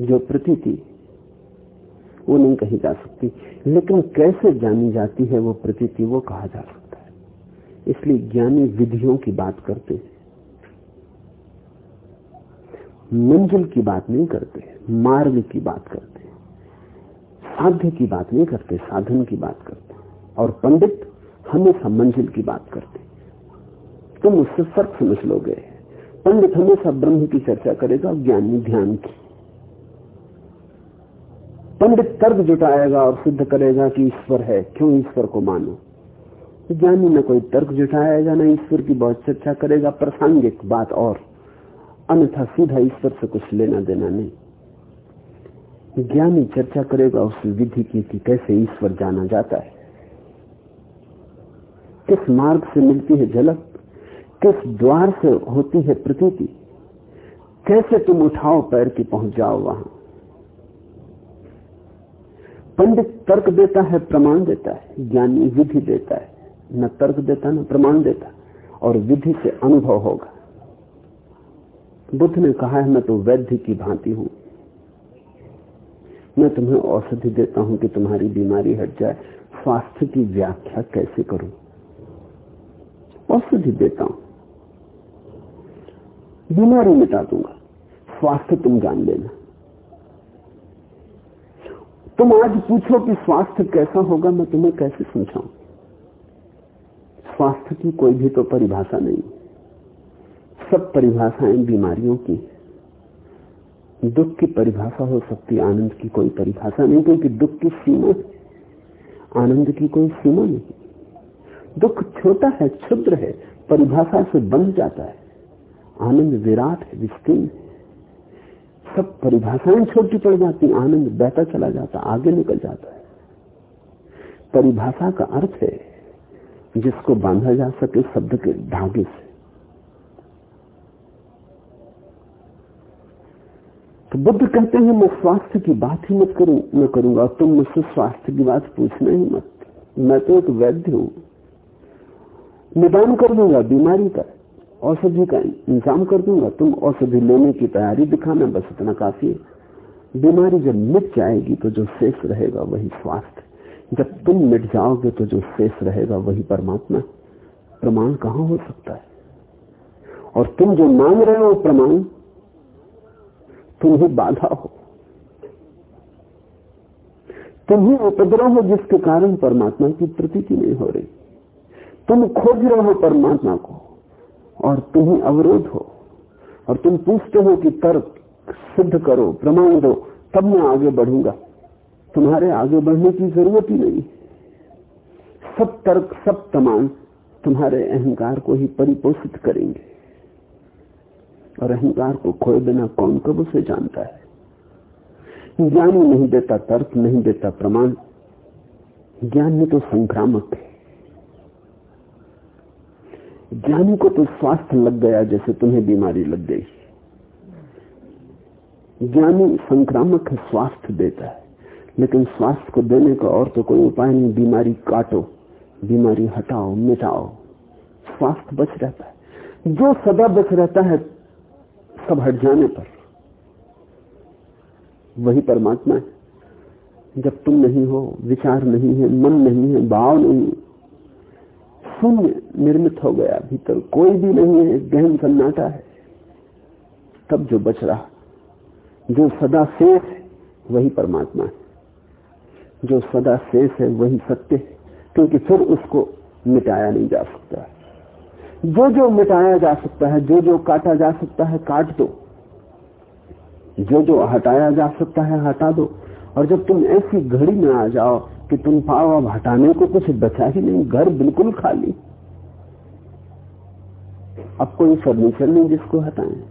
जो प्रतीति, वो नहीं कही जा सकती। लेकिन कैसे जानी जाती है वो प्रतीति, वो कहा जा सकता है। इसलिए ज्ञानी विधियों की बात करते हैं। मंजिल की बात नहीं करते, मार्ग की बात करते, साध्य की बात नहीं करते, साधन की बात करते, और पंडित हमेशा मंजिल की बात करते। तुम उससे फ़र्क समझ लोगे। पंडित हमेशा ब्रह्म की चर्चा करेगा, ज्ञानी ध्यान की। पंडित तर्क जुटाएगा और सिद्ध करेगा कि ईश्वर है, क्यों ईश्वर को मानो? ज्ञानी न कोई तर्क जुटाएगा, ना ईश्वर की बहुत चर्चा करेगा, प्रासंगिक बात और। अन्यथा सीधा ईश्वर से कुछ लेना देना नहीं। ज्ञानी चर्चा करेगा उस विधि की कि कैसे ईश्वर जाना जाता है। किस मार्ग से मिलती है झलक? किस द्वार से होती है प्रतीति? कैसे तुम उठाओ पैर की पहुँच जाओ वहाँ? पंडित तर्क देता है, प्रमाण देता है। ज्ञानी विधि देता है। न तर्क देता, न प्रमाण देता। और विधि से अनुभव होगा। बुद्ध ने कहा है, मैं तो वैद्य की भांति हूँ। मैं तुम्हें औषधि देता हूँ कि तुम्हारी बीमारी हट जाए। स्वास्थ्य की व्याख्या कैसे करूँ? औषधि देता हूँ। बीमारी मिटा दूँगा। स्वास्थ्य तुम जान लेना। तुम आज पूछो कि स्वास्थ्य कैसा होगा, मैं तुम्हें कैसे समझाऊं? स्वास्थ्य की कोई भी तो परिभाषा नहीं। सब परिभाषाएँ बीमारियों की, दुख की परिभाषा हो सकती आनंद की कोई परिभाषा नहीं, क्योंकि दुख की सीमा आनंद की कोई सीमा नहीं। दुख छोटा है, क्षुद्र है, परिभाषा से बंध जाता है, आनंद विराट है, विस्तीर्ण सब परिभाषाएँ छोटी पड़ जाती आनंद बहता चला जाता आगे निकल जाता है। परिभाषा का अर्थ है, जिसको बांधा जा सके शब्द के धागे से। तो बुद्ध कहते हैं, मैं स्वास्थ्य की बात ही मत करूँ मैं करूँगा, तुम मुझसे स्वास्थ्य की बात पूछना ही मत। मैं तो एक वैद्य हूँ। निदान कर दूँगा बीमारी का, औषधि का इंतज़ाम कर दूँगा, तुम औषधि लेने की तैयारी दिखाना बस इतना काफ़ी है। बीमारी जब मिट जाएगी तो जो शेष रहेगा वही स्वास्थ्य। जब तुम मिट जाओगे तो जो शेष रहेगा वही परमात्मा। प्रमाण कहाँ हो सकता है? और तुम जो मांग रहे हो प्रमाण तुम ही बाधा हो। तुम ही उपद्रव हो जिसके कारण परमात्मा की प्रतीति नहीं हो रही। तुम खोज रहे हो परमात्मा को और तुम ही अवरोध हो। और तुम पूछते हो कि तर्क सिद्ध करो, प्रमाण दो, तब मैं आगे बढ़ूँगा। तुम्हारे आगे बढ़ने की ज़रूरत ही नहीं। सब तर्क, सब तमाम तुम्हारे अहंकार को ही परिपोषित करेंगे। और अहंकार को खोए बिना कौन कब उसे जानता है? ज्ञानी नहीं देता तर्क, नहीं देता प्रमाण। ज्ञान में तो संक्रामक है। ज्ञानी को तो स्वास्थ्य लग गया जैसे तुम्हें बीमारी लग गई। ज्ञानी संक्रामक स्वास्थ्य देता है। लेकिन स्वास्थ्य को देने का और तो कोई उपाय नहीं। बीमारी काटो, बीमारी हटाओ, मिटाओ। स्वास्थ्य बच रहता है। जो सदा बच रहता है सब हट जाने पर, वही परमात्मा है। जब तुम नहीं हो, विचार नहीं है, मन नहीं है, भाव नहीं शून्य निर्मित हो गया, भीतर कोई भी नहीं है, गहन सन्नाटा है, तब जो बच रहा, जो सदा शेष है, वही परमात्मा है। जो सदा शेष है, वही सत्य है, क्योंकि फिर उसको मिटाया नहीं जा सकता। है जो जो मिटाया जा सकता है, जो जो काटा जा सकता है, काट दो। जो जो हटाया जा सकता है, हटा दो। और जब तुम ऐसी घड़ी में आ जाओ कि तुम पाओ, अब हटाने को कुछ बचा ही नहीं, घर बिल्कुल खाली। अब कोई फर्नीचर नहीं जिसको हटाएँ।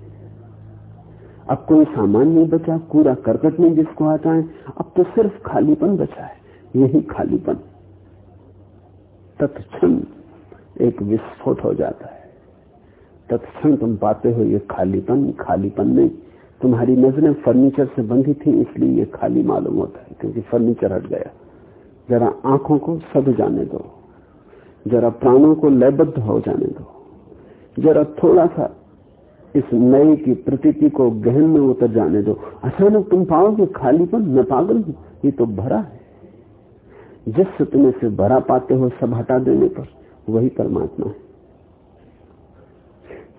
अब कोई सामान नहीं बचा, कूड़ा करकट नहीं जिसको हटाएँ। अब तो सिर्फ़ खालीपन बचा है, यही खालीपन। तत्क्षण एक विस्फोट हो जाता है। तत्क्षण तुम पाते हो ये खालीपन खालीपन नहीं। तुम्हारी नज़रें फर्नीचर से बंधी थी, इसलिए ये खाली मालूम होता है, क्योंकि फर्नीचर हट गया। जरा आँखों को सद जाने दो। जरा प्राणों को लयबद्ध हो जाने दो। जरा थोड़ा सा इस नए की प्रतीति को गहन में उतर जाने दो। अचानक तुम पाओगे खालीपन मैं पागल हूँ, ये तो भरा है। जिससे तुम इसे भरा पाते हो, सब हटा देने पर। वही परमात्मा है।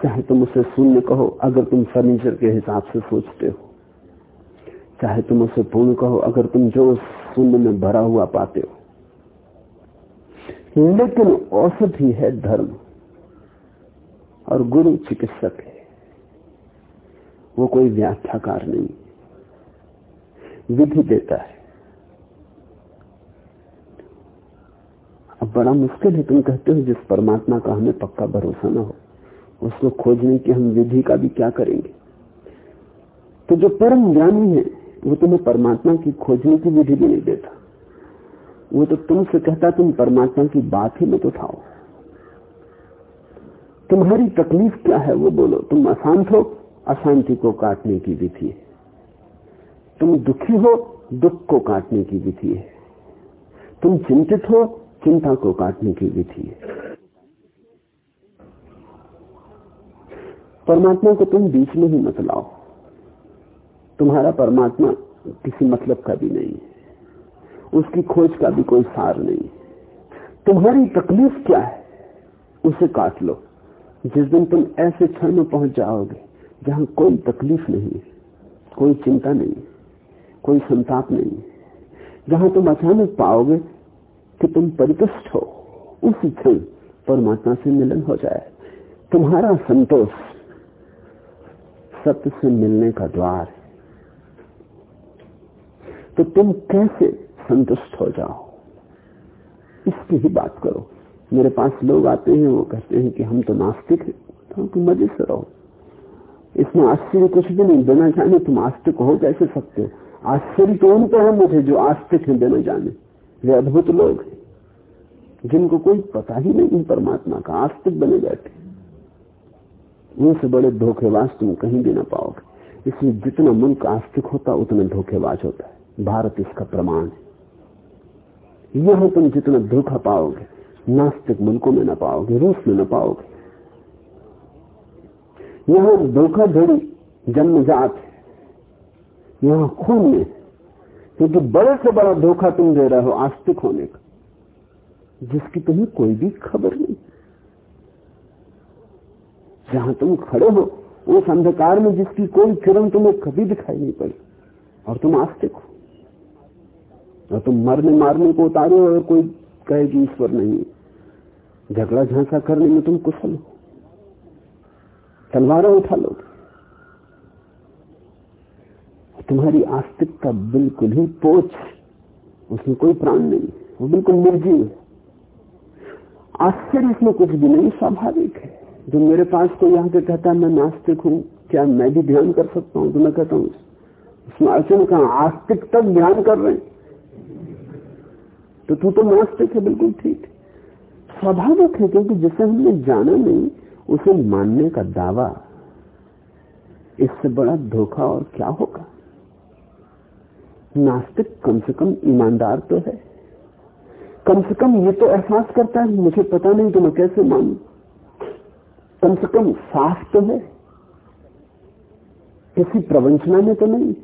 चाहे तुम उसे शून्य कहो, अगर तुम फर्नीचर के हिसाब से सोचते हो। चाहे तुम उसे पूर्ण कहो, अगर तुम जो शून्य में भरा हुआ पाते हो। लेकिन औसत ही है धर्म। और गुरु चिकित्सक है। वो कोई व्याख्याकार नहीं। विधि देता है। अब बड़ा मुश्किल है, तुम कहते हो जिस परमात्मा का हमें पक्का भरोसा ना हो, उसको खोजने की हम विधि का भी क्या करेंगे? तो जो परम ज्ञानी है, वो तुम्हें परमात्मा की खोजने की विधि भी नहीं देता। वो तो तुमसे कहता, तुम परमात्मा की बात ही मत उठाओ। तुम्हारी तकलीफ़ क्या है, वो बोलो। तुम अशांत हो, अशांति को काटने की विधि है। तुम दुखी हो, दुख को काटने की विधि है। तुम चिंतित हो चिंता को काटने की विधि है। परमात्मा को तुम बीच में ही मत लाओ। तुम्हारा परमात्मा किसी मतलब का भी नहीं है। उसकी खोज का भी कोई सार नहीं तुम्हारी तकलीफ़ क्या है? उसे काट लो। जिस दिन तुम ऐसे क्षण में पहुँच जाओगे जहाँ कोई तकलीफ़ नहीं है, कोई चिंता नहीं कोई संताप नहीं जहाँ तुम अचानक पाओगे कि तुम परितुष्ट हो, उसी क्षण परमात्मा से मिलन हो जाए। तुम्हारा संतोष सत्य से मिलने का द्वार है। तो तुम कैसे संतुष्ट हो जाओ? इसकी ही बात करो। मेरे पास लोग आते हैं, वो कहते हैं कि हम तो नास्तिक हैं। तो तुम मज़े से रहो। इसमें आश्चर्य कुछ भी नहीं, बिना जाने तुम आस्तिक हो कैसे सकते हो? आश्चर्य तो उन पर है मुझे जो आस्तिक है, बिना जाने। वे अद्भुत लोग हैं, जिनको कोई पता ही नहीं परमात्मा का आस्तिक बने बैठे उनसे बड़े धोखेबाज तुम कहीं भी ना पाओगे। इसलिए जितना मुल्क आस्तिक होता, उतना धोखेबाज होता है। भारत इसका प्रमाण है। यह तुम जितना धोखा पाओगे, नास्तिक मुल्कों में ना पाओगे, रूस में ना पाओगे। यहाँ धोखाधड़ी, जन्मजात है। यहाँ खून में क्योंकि बड़े से बड़ा धोखा तुम दे रहे हो आस्तिक होने का। जिसकी तुम्हें कोई भी खबर नहीं। जहाँ तुम खड़े हो, उस अंधकार में जिसकी कोई किरण तुम्हें कभी दिखाई नहीं पड़ी, और तुम आस्तिक हो। और तुम मरने मारने को उतारो और कोई कहे कि ईश्वर नहीं झगड़ा झांसा करने में तुम कुशल हो। तलवारें उठा लो तुम्हारी आस्तिकता बिल्कुल ही पोच उसमें कोई प्राण नहीं, वो बिल्कुल निर्जीव है। आश्चर्य इसमें कुछ भी नहीं, स्वाभाविक है। जो मेरे पास कोई यहाँ के कहता है, मैं नास्तिक हूँ, क्या मैं भी ध्यान कर सकता हूँ? तो मैं कहता हूँ, उसमें अड़चन कहा, आस्तिक तक ध्यान कर रहे तो तू तो नास्तिक है, बिल्कुल ठीक। स्वाभाविक है, क्योंकि जिसे हमने जाना नहीं, उसे मानने का दावा, इससे बड़ा धोखा और क्या होगा? नास्तिक कम से कम ईमानदार तो है। कम से कम ये तो एहसास करता है, मुझे पता नहीं तो मैं कैसे मानू? कम से कम साफ़ तो है। किसी प्रवंचना में तो नहीं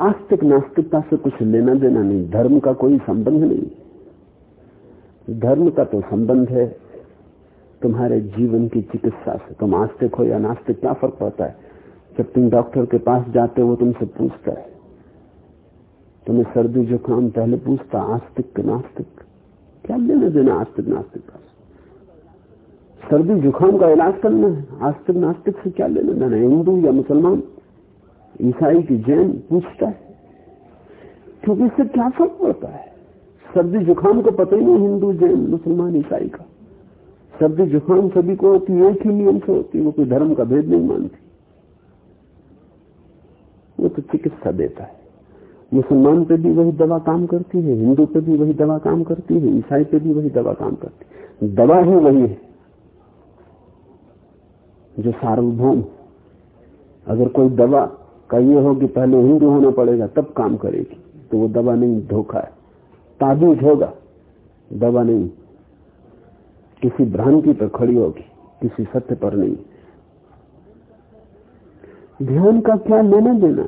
आस्तिक नास्तिकता से कुछ लेना देना नहीं, धर्म का कोई संबंध नहीं। धर्म का तो संबंध है, तुम्हारे जीवन की चिकित्सा से तुम आस्तिक हो या नास्तिक, क्या फ़र्क पड़ता है? जब तुम डॉक्टर के पास जाते हो, तुमसे पूछता है। तुम्हें सर्दी, जुकाम पहले पूछता आस्तिक के नास्तिक। क्या लेना देना आस्तिक, नास्तिक का? सर्दी, जुकाम का इलाज करना है। आस्तिक, नास्तिक से क्या लेना देना हिंदू या मुसलमान? ईसाई की जैन पूछता है। क्योंकि इससे क्या फ़र्क पड़ता है? सर्दी, जुकाम को पता ही नहीं हिंदू, जैन, मुसलमान, ईसाई का। सर्दी, जुकाम सभी को होती एक ही नियम से होती वो कोई धर्म का भेद नहीं मानती। वो तो चिकित्सा देता है। मुसलमान पे भी वही दवा काम करती है, हिंदू पे भी वही दवा काम करती है, ईसाई पे भी वही दवा काम करती है। दवा ही वही है जो सार्वभौम। अगर कोई दवा का ये हो कि पहले हिंदू होना पड़ेगा, तब काम करेगी तो वो दवा नहीं, धोखा है। ताबीज होगा, दवा नहीं। किसी भ्रांति पर खड़ी होगी, किसी सत्य पर नहीं। ध्यान का क्या लेना देना?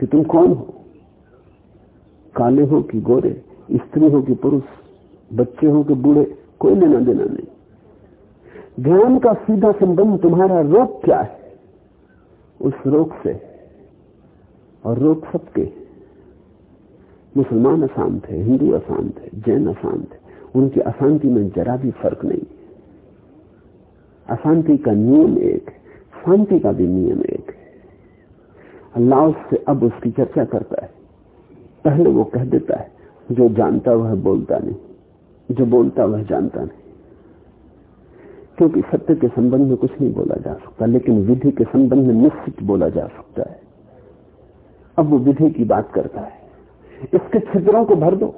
कि तुम कौन हो? काले हो कि गोरे, स्त्री हो कि पुरुष, बच्चे हो कि बूढ़े, कोई लेना देना नहीं। ध्यान का सीधा संबंध तुम्हारा रोग क्या है? उस रोग से। और रोग सबके मुसलमान अशांत है, हिंदू अशांत है, जैन अशांत है। उनकी अशांति में जरा भी फ़र्क नहीं। अशांति का नियम एक है। शांति का भी नियम एक है। अल्लाह उससे अब उसकी चर्चा करता है। पहले वो कह देता है, जो जानता वह बोलता नहीं, जो बोलता वह जानता नहीं। क्योंकि सत्य के संबंध में कुछ नहीं बोला जा सकता, लेकिन विधि के संबंध में निश्चित बोला जा सकता है। अब वो विधि की बात करता है। इसके छिद्रों को भर दो।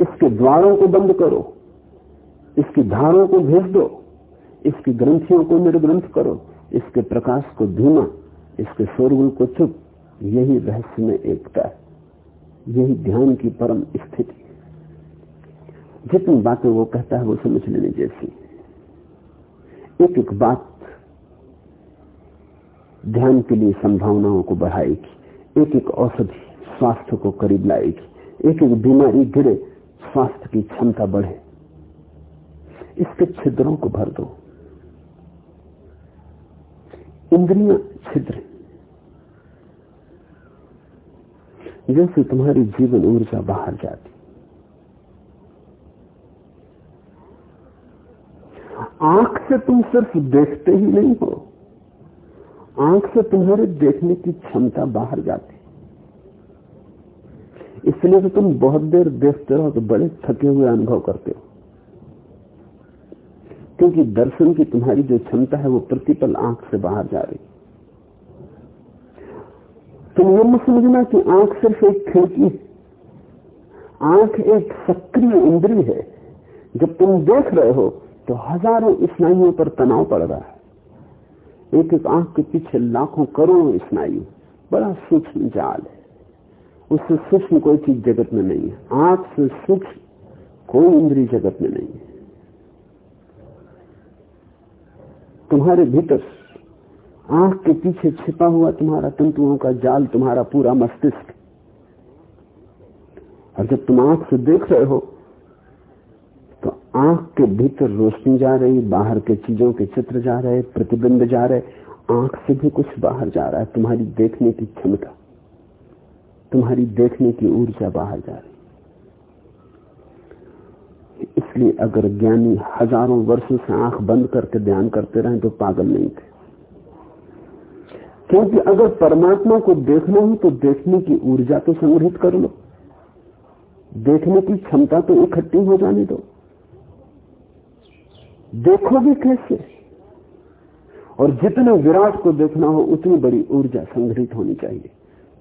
इसके द्वारों को बंद करो। इसकी धारों को भेज दो। इसकी ग्रंथियों को निर्ग्रंथ करो, इसके प्रकाश को धीमा, इसके शोरगुल को चुप। यही रहस्य में एकता है। यही ध्यान की परम स्थिति जितनी बातें वो कहता है, वो समझ लेने जैसी। एक एक बात ध्यान के लिए संभावनाओं को बढ़ाएगी। एक एक औषधि स्वास्थ्य को करीब लाएगी। एक एक बीमारी गिरे, स्वास्थ्य की क्षमता बढ़े। इसके छिद्रों को भर दो। इंद्रिया छिद्र। जैसे तुम्हारी जीवन ऊर्जा बाहर जाती। आँख से तुम सिर्फ़ देखते ही नहीं हो। आँख से तुम्हारे देखने की क्षमता बाहर जाती। इसलिए तो तुम बहुत देर देखते रहो तो बड़े थके हुए अनुभव करते हो। क्योंकि दर्शन की तुम्हारी जो क्षमता है वो प्रतिपल आँख से बाहर जा रही। तुम ये मत समझना कि आँख सिर्फ़ एक खिड़की आँख एक सक्रिय इंद्री है। जब तुम देख रहे हो तो हज़ारों स्नायुओं पर तनाव पड़ रहा है। एक एक आँख के पीछे लाखों करोड़ों स्नायु। बड़ा सूक्ष्म जाल है। उससे सूक्ष्म कोई चीज़ जगत में नहीं है। आँख से सूक्ष्म कोई इंद्री जगत में नहीं है। तुम्हारे भीतर आँख के पीछे छिपा हुआ तुम्हारा तंतुओं का जाल, तुम्हारा पूरा मस्तिष्क। और जब तुम आँख से देख रहे हो तो आँख के भीतर रोशनी जा रही, बाहर के चीज़ों के चित्र जा रहे, प्रतिबिंब जा रहे, आँख से भी कुछ बाहर जा रहा है। तुम्हारी देखने की क्षमता, तुम्हारी देखने की ऊर्जा बाहर जा रही। इसलिए अगर ज्ञानी हज़ारों वर्षों से आँख बंद करके ध्यान करते रहे तो पागल नहीं थे। क्योंकि अगर परमात्मा को देखना हो तो देखने की ऊर्जा तो संग्रहित कर लो। देखने की क्षमता तो इकट्ठी हो जाने दो। देखोगे कैसे? और जितना विराट को देखना हो, उतनी बड़ी ऊर्जा संग्रहित होनी चाहिए।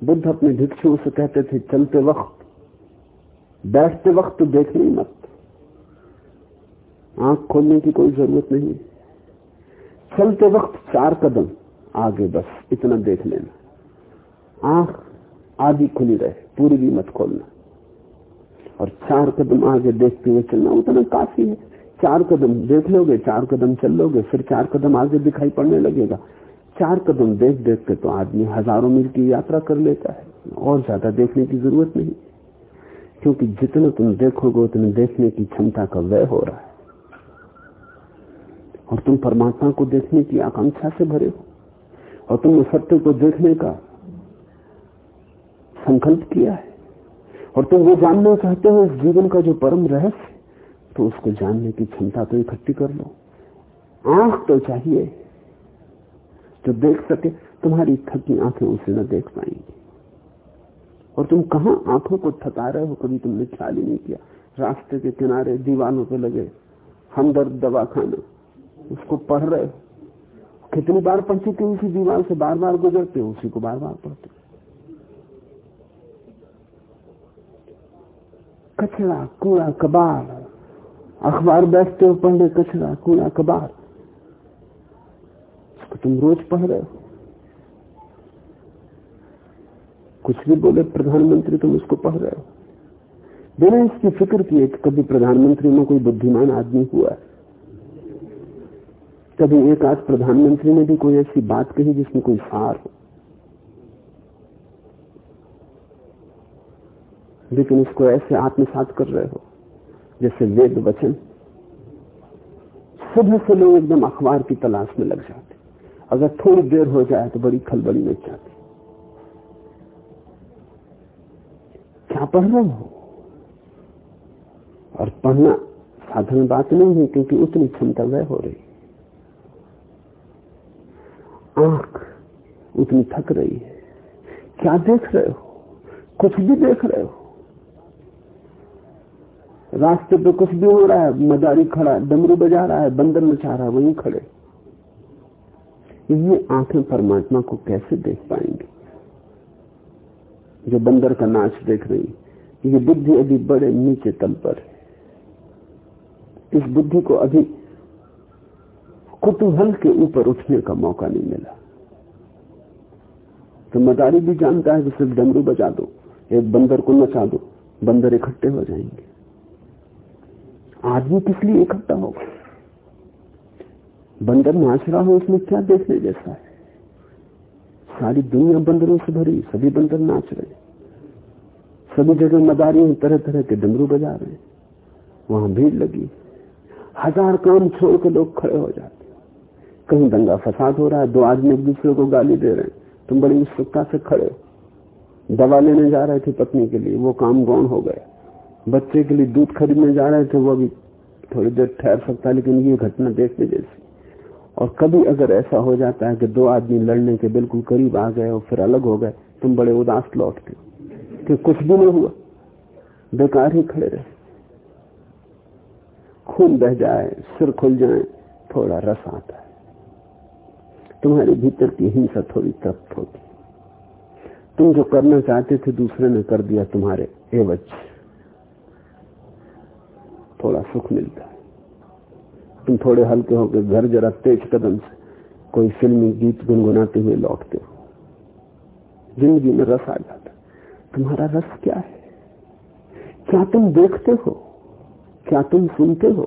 बुद्ध अपने भिक्षुओं से कहते थे, चलते वक्त, बैठते वक्त तो देखने मत। आँख खोलने की कोई ज़रूरत नहीं। चलते वक्त चार कदम आगे बस, इतना देख लेना। आँख आधी खुली रहे, पूरी भी मत खोलना। और चार कदम आगे देखते हुए चलना उतना काफ़ी है। चार कदम देख लोगे, चार कदम चल लोगे, फिर चार कदम आगे दिखाई पड़ने लगेगा। चार कदम देख देख के तो आदमी हज़ारों मील की यात्रा कर लेता है। और ज़्यादा देखने की ज़रूरत नहीं। क्योंकि जितना तुम देखोगे, उतने देखने की क्षमता का व्यय हो रहा है। और तुम परमात्मा को देखने की आकांक्षा से भरे हो। और तुमने सत्य को देखने का संकल्प किया है। और तुम वो जानना चाहते हो इस जीवन का जो परम रहस्य तो उसको जानने की क्षमता तो इकट्ठी कर लो। आँख तो चाहिए, जो देख सके, तुम्हारी थकी आँखें उसे न देख पाएँगी। और तुम कहा आँखों को थका रहे हो, कभी तुमने ख्याल ही नहीं किया? रास्ते के किनारे, दीवानों पे लगे हमदर्द दवा खाना उसको पढ़ रहे हो। कितनी बार पढ़ चुके उसी दीवार से? बार बार गुजरते हो, उसी को बार बार पढ़ते कचरा, कूड़ा कबार अखबार बैठते हो पढ़ने, कचरा, कूड़ा कबार उसको तुम रोज पढ़ रहे हो। कुछ भी बोले, प्रधानमंत्री तुम उसको पढ़ रहे हो। बिना इसकी फ़िक्र किए कि कभी प्रधानमंत्री में कोई बुद्धिमान आदमी हुआ है। कभी एक आज प्रधानमंत्री ने भी कोई ऐसी बात कही जिसमें कोई सार हो? लेकिन उसको ऐसे आत्मसात कर रहे हो, जैसे वेद वचन। सुबह से लोग एकदम अखबार की तलाश में लग जाते। अगर थोड़ी देर हो जाए तो बड़ी खलबली मच जाती। क्या पढ़ रहे हो? और पढ़ना साधारण बात नहीं है, क्योंकि उतनी क्षमता वह हो रही आँख उतनी थक रही है। क्या देख रहे हो? कुछ भी देख रहे हो? रास्ते पे कुछ भी हो रहा है, मदारी खड़ा है, डमरू बजा रहा है, बंदर नचा रहा है, वहीं खड़े। ये आँखें परमात्मा को कैसे देख पाएँगे? जो बंदर का नाच देख रही, ये बुद्धि अभी बड़े नीचे तल पर है। इस बुद्धि को अभी कुतूहल के ऊपर उठने का मौका नहीं मिला। तो मदारी भी जानता है कि सिर्फ़ डमरू बजा दो, एक बंदर को नचा दो, बंदर इकट्ठे हो जाएँगे। आदमी किस लिए इकट्ठा होगा बंदर नाच रहा हो, उसमें क्या देखने जैसा है? सारी दुनिया बंदरों से भरी, सभी बंदर नाच रहे सभी जगह मदारी तरह तरह के डमरू बजा रहे वहाँ भीड़ लगी। हज़ार काम छोड़ के लोग खड़े हो जाते कहीं दंगा फसाद हो रहा है, दो आदमी एक दूसरे को गाली दे रहे हैं। तुम बड़ी उत्सुकता से खड़े हो। दवा लेने जा रहे थे पत्नी के लिए, वो काम गौण हो गया बच्चे के लिए दूध खरीदने जा रहे थे, वो अभी थोड़ी देर ठहर सकता लेकिन ये घटना देखने जैसी। और कभी अगर ऐसा हो जाता है कि दो आदमी लड़ने के बिल्कुल करीब आ गए और फिर अलग हो गए, तुम बड़े उदास लौटते कि कुछ भी नहीं हुआ। बेकार ही खड़े रहे। खून बह जाए, सिर खुल जाए, थोड़ा रस आता है। तुम्हारे भीतर की हिंसा थोड़ी तप्त होती। तुम जो करना चाहते थे, दूसरे ने कर दिया तुम्हारे एवज। थोड़ा सुख मिलता है। तुम थोड़े हल्के होकर घर जरा तेज कदम से कोई फिल्मी गीत गुनगुनाते हुए लौटते हो। ज़िंदगी में रस आ जाता तुम्हारा रस क्या है? क्या तुम देखते हो? क्या तुम सुनते हो?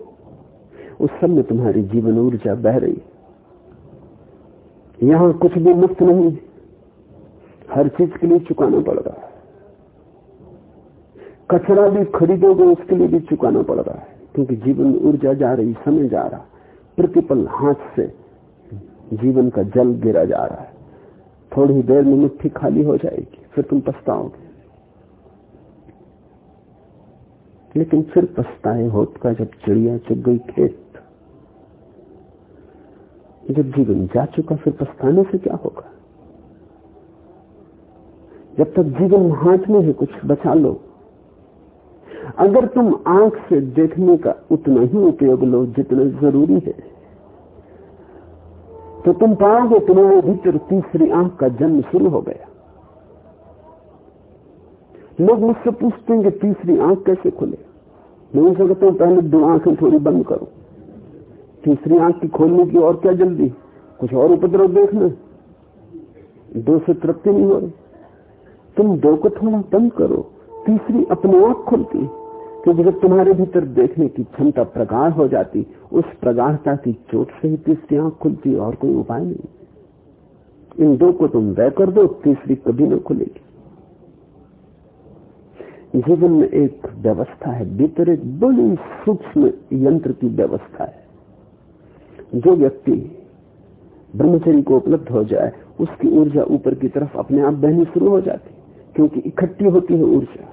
उस सब में तुम्हारी जीवन ऊर्जा बह रही यहाँ कुछ भी मुफ़्त नहीं है। हर चीज़ के लिए चुकाना पड़ रहा है। कचरा भी खरीदोगे, उसके लिए भी चुकाना पड़ रहा है। क्योंकि जीवन ऊर्जा जा रही, समय जा रहा। प्रतिपल हाथ से जीवन का जल गिरा जा रहा है। थोड़ी देर में मिट्टी खाली हो जाएगी, फिर तुम पछताओगे। लेकिन फिर पछताए होत का जब चिड़िया चुग गई खेत जब जीवन जा चुका, फिर पछताने से क्या होगा? जब तक जीवन हाथ में है, कुछ बचा लो। अगर तुम आँख से देखने का उतना ही उपयोग लो जितना ज़रूरी है तो तुम पाओगे तुम्हारे भीतर तीसरी आँख का जन्म शुरू हो गया। लोग मुझसे पूछते हैं कि तीसरी आँख कैसे खुले? मैं उनसे कहता हूँ पहले दो आँखें थोड़ी बंद करो। तीसरी आँख की खोलने की और क्या जल्दी? कुछ और उपद्रव देखना दो से तृप्ति नहीं हो रही। तुम दो को थोड़ा बंद करो। तीसरी अपने आप खुलती। क्योंकि जब तुम्हारे भीतर देखने की क्षमता प्रगाढ़ हो जाती, उस प्रगाढ़ता की चोट से ही तीसरी आँख खुलती और कोई उपाय नहीं। इन दो को तुम वह कर दो, तीसरी कभी न खुलेगी। जीवन में एक व्यवस्था है, भीतर एक बड़ी सूक्ष्म यंत्र की व्यवस्था है। जो व्यक्ति ब्रह्मचर्य को उपलब्ध हो जाए, उसकी ऊर्जा ऊपर की तरफ़ अपने आप बहनी शुरू हो जाती क्योंकि इकट्ठी होती है ऊर्जा।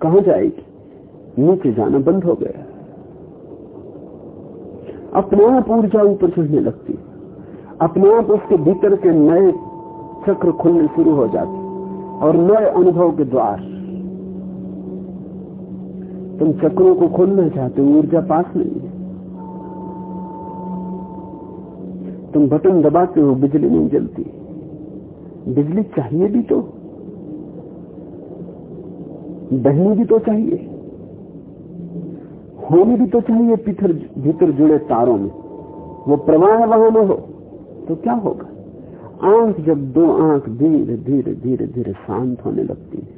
कहा जाएगी? नीचे जाना बंद हो गया। अपने आप ऊर्जा ऊपर चढ़ने लगती अपने आप उसके भीतर के नए चक्र खुलने शुरू हो जाते और नए अनुभव के द्वार। तुम चक्रों को खोलना चाहते हो, ऊर्जा पास नहीं है तुम बटन दबाते हो, बिजली नहीं जलती। बिजली चाहिए भी तो। बहनी भी तो चाहिए। होनी भी तो चाहिए भीतर भीतर जुड़े तारों में। वो प्रवाह वहाँ में हो तो क्या होगा? आँख जब दो आँख धीरे धीरे धीरे धीरे शांत होने लगती है।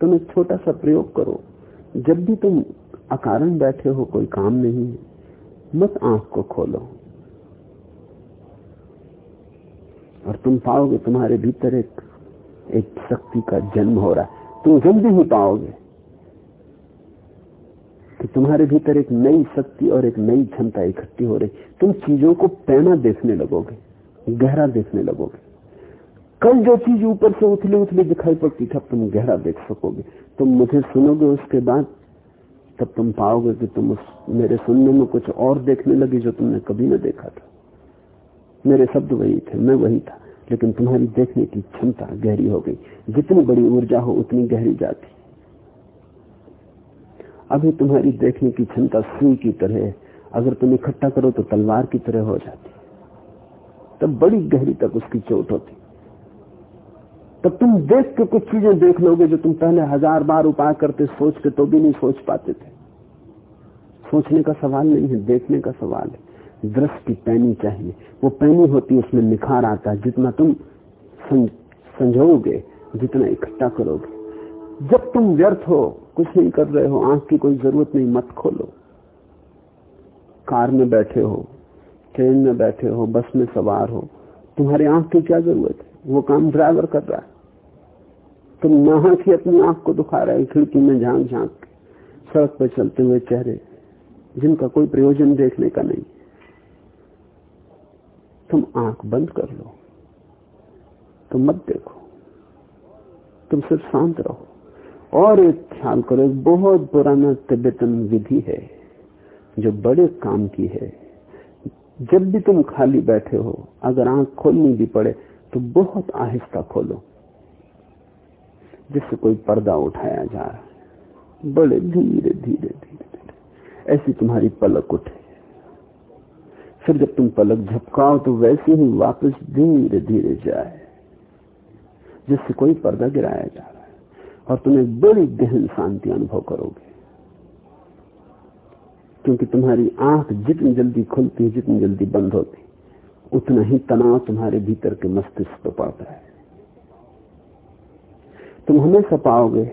तुम एक छोटा सा प्रयोग करो। जब भी तुम अकारण बैठे हो, कोई काम नहीं है, मत आँख को खोलो। और तुम पाओगे तुम्हारे भीतर एक एक शक्ति का जन्म हो रहा है। तुम जल्दी ही पाओगे कि तुम्हारे भीतर एक नई शक्ति और एक नई क्षमता इकट्ठी हो रही तुम चीज़ों को पैना देखने लगोगे, गहरा देखने लगोगे। कल जो चीज़ ऊपर से उथली उथली दिखाई पड़ती तब तुम गहरा देख सकोगे। तुम मुझे सुनोगे उसके बाद, तब तुम पाओगे कि तुम उस, मेरे सुनने में कुछ और देखने लगी जो तुमने कभी ना देखा था। मेरे शब्द वही थे, मैं वही था। लेकिन तुम्हारी देखने की क्षमता गहरी हो गई। जितनी बड़ी ऊर्जा हो, उतनी गहरी जाती। अभी तुम्हारी देखने की क्षमता सुई की तरह अगर तुम इकट्ठा करो तो तलवार की तरह हो जाती। तब बड़ी गहरी तक उसकी चोट होती। तब तुम देख के कुछ चीज़ें देख लोगे जो तुम पहले हज़ार बार उपाय करते, सोच के तो भी नहीं सोच पाते थे। सोचने का सवाल नहीं है, देखने का सवाल है। दृष्टि पैनी चाहिए। वो पैनी होती है, उसमें निखार आता है। जितना तुम संजोगे, जितना इकट्ठा करोगे। जब तुम व्यर्थ हो, कुछ नहीं कर रहे हो, आँख की कोई ज़रूरत नहीं, मत खोलो। कार में बैठे हो, ट्रेन में बैठे हो, बस में सवार हो, तुम्हारी आँख की क्या ज़रूरत है? वो काम ड्राइवर कर रहा है। तुम नहा की अपनी आँख को दुखा रहे खिड़की में झाँक झाँक सड़क पर चलते हुए चेहरे, जिनका कोई प्रयोजन देखने का नहीं। तुम आँख बंद कर लो, तुम मत देखो, तुम सिर्फ़ शांत रहो। और एक ख्याल करो, एक बहुत पुराना तिब्बतन विधि है जो बड़े काम की है। जब भी तुम खाली बैठे हो, अगर आँख खोलनी भी पड़े तो बहुत आहिस्ता खोलो, जिससे कोई पर्दा उठाया जा रहा है। बड़े धीरे धीरे धीरे धीरे। ऐसी तुम्हारी पलक उठे। फिर जब तुम पलक झपकाओ तो वैसे ही वापस धीरे धीरे जाए, जिससे कोई पर्दा गिराया जा रहा है, और तुम एक बड़ी गहन शांति अनुभव करोगे। क्योंकि तुम्हारी आँख जितनी जल्दी खुलती है, जितनी जल्दी बंद होती उतना ही तनाव तुम्हारे भीतर के मस्तिष्क पर पड़ता है। तुम हमेशा पाओगे,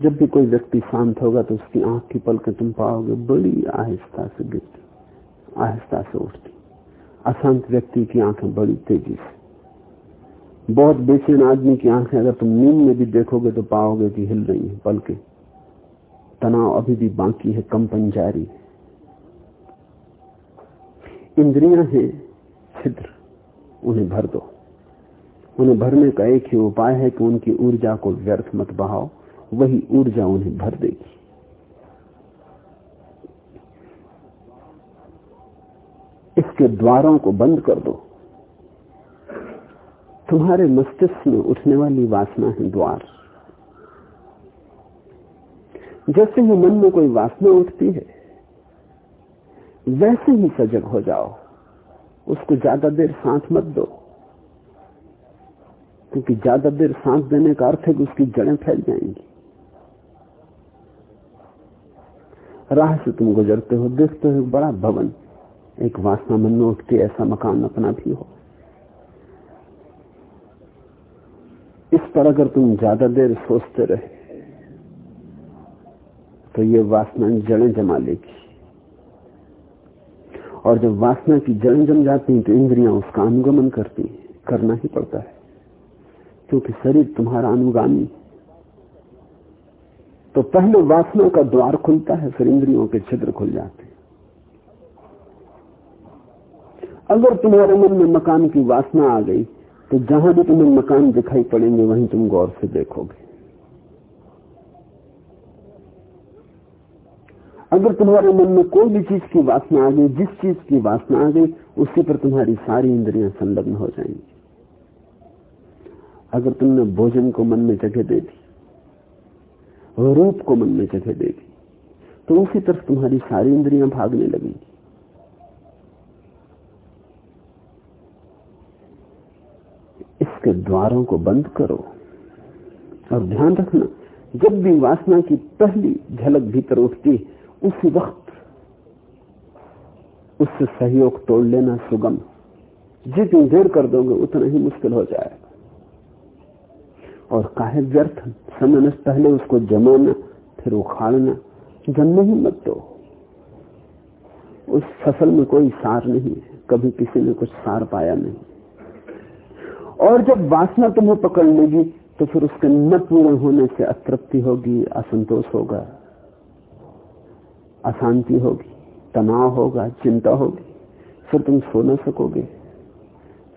जब भी कोई व्यक्ति शांत होगा तो उसकी आँख की पलकें तुम पाओगे, बड़ी आहिस्ता से गिरती। आहिस्ता से उठती। अशांत व्यक्ति की आँखें बड़ी तेज़ी से। बहुत बेचैन आदमी की आँखें अगर तुम नींद में भी देखोगे तो पाओगे कि हिल रही है बल्कि तनाव अभी भी बाकी है, कंपन जारी है। इंद्रियाँ हैं, छिद्र, उन्हें भर दो। उन्हें भरने का एक ही उपाय है कि उनकी ऊर्जा को व्यर्थ मत बहाओ, वही ऊर्जा उन्हें भर देगी। इसके द्वारों को बंद कर दो। तुम्हारे मस्तिष्क में उठने वाली वासना है द्वार। जैसे ही मन में कोई वासना उठती है, वैसे ही सजग हो जाओ। उसको ज़्यादा देर सांस मत दो, क्योंकि ज़्यादा देर सांस देने का अर्थ है कि उसकी जड़ें फैल जाएँगी। राह से तुम गुजरते हो, देखते हो बड़ा भवन एक वासना मन में उठती ऐसा मकान अपना भी हो। इस पर अगर तुम ज़्यादा देर सोचते रहे तो ये वासना जड़ें जमा लेगी। और जब वासना की जड़ जम जाती है तो इंद्रियाँ उसका अनुगमन करती करना ही पड़ता है। क्योंकि शरीर तुम्हारा अनुगामी। तो पहले वासना का द्वार खुलता है, फिर इंद्रियों के छिद्र खुल जाते हैं। अगर तुम्हारे मन में मकान की वासना आ गई तो जहाँ भी तुम्हें मकान दिखाई पड़ेंगे, वहीं तुम गौर से देखोगे। अगर तुम्हारे मन में कोई भी चीज़ की वासना आ गई, जिस चीज़ की वासना आ गई, उसी पर तुम्हारी सारी इंद्रियाँ संलग्न हो जाएँगी। अगर तुमने भोजन को मन में जगह दे दी रूप को मन में जगह दे दी तो उसी तरफ़ तुम्हारी सारी इंद्रियाँ भागने लगेंगी। इसके द्वारों को बंद करो और ध्यान रखना, जब भी वासना की पहली झलक भीतर उठती, उसी वक्त उससे सहयोग तोड़ लेना सुगम। जितनी देर कर दोगे, उतना ही मुश्किल हो जाएगा। और काहे व्यर्थ, समय में पहले उसको जमाना, फिर उखाड़ना। जन्म ही मत दो उस फ़सल में कोई सार नहीं है, कभी किसी ने कुछ सार पाया नहीं। और जब वासना तुम्हें पकड़ लेगी तो फिर उसके न पूर्ण होने से अतृप्ति होगी, असंतोष होगा, अशांति होगी, तनाव होगा, चिंता होगी। फिर तुम सो न सकोगे।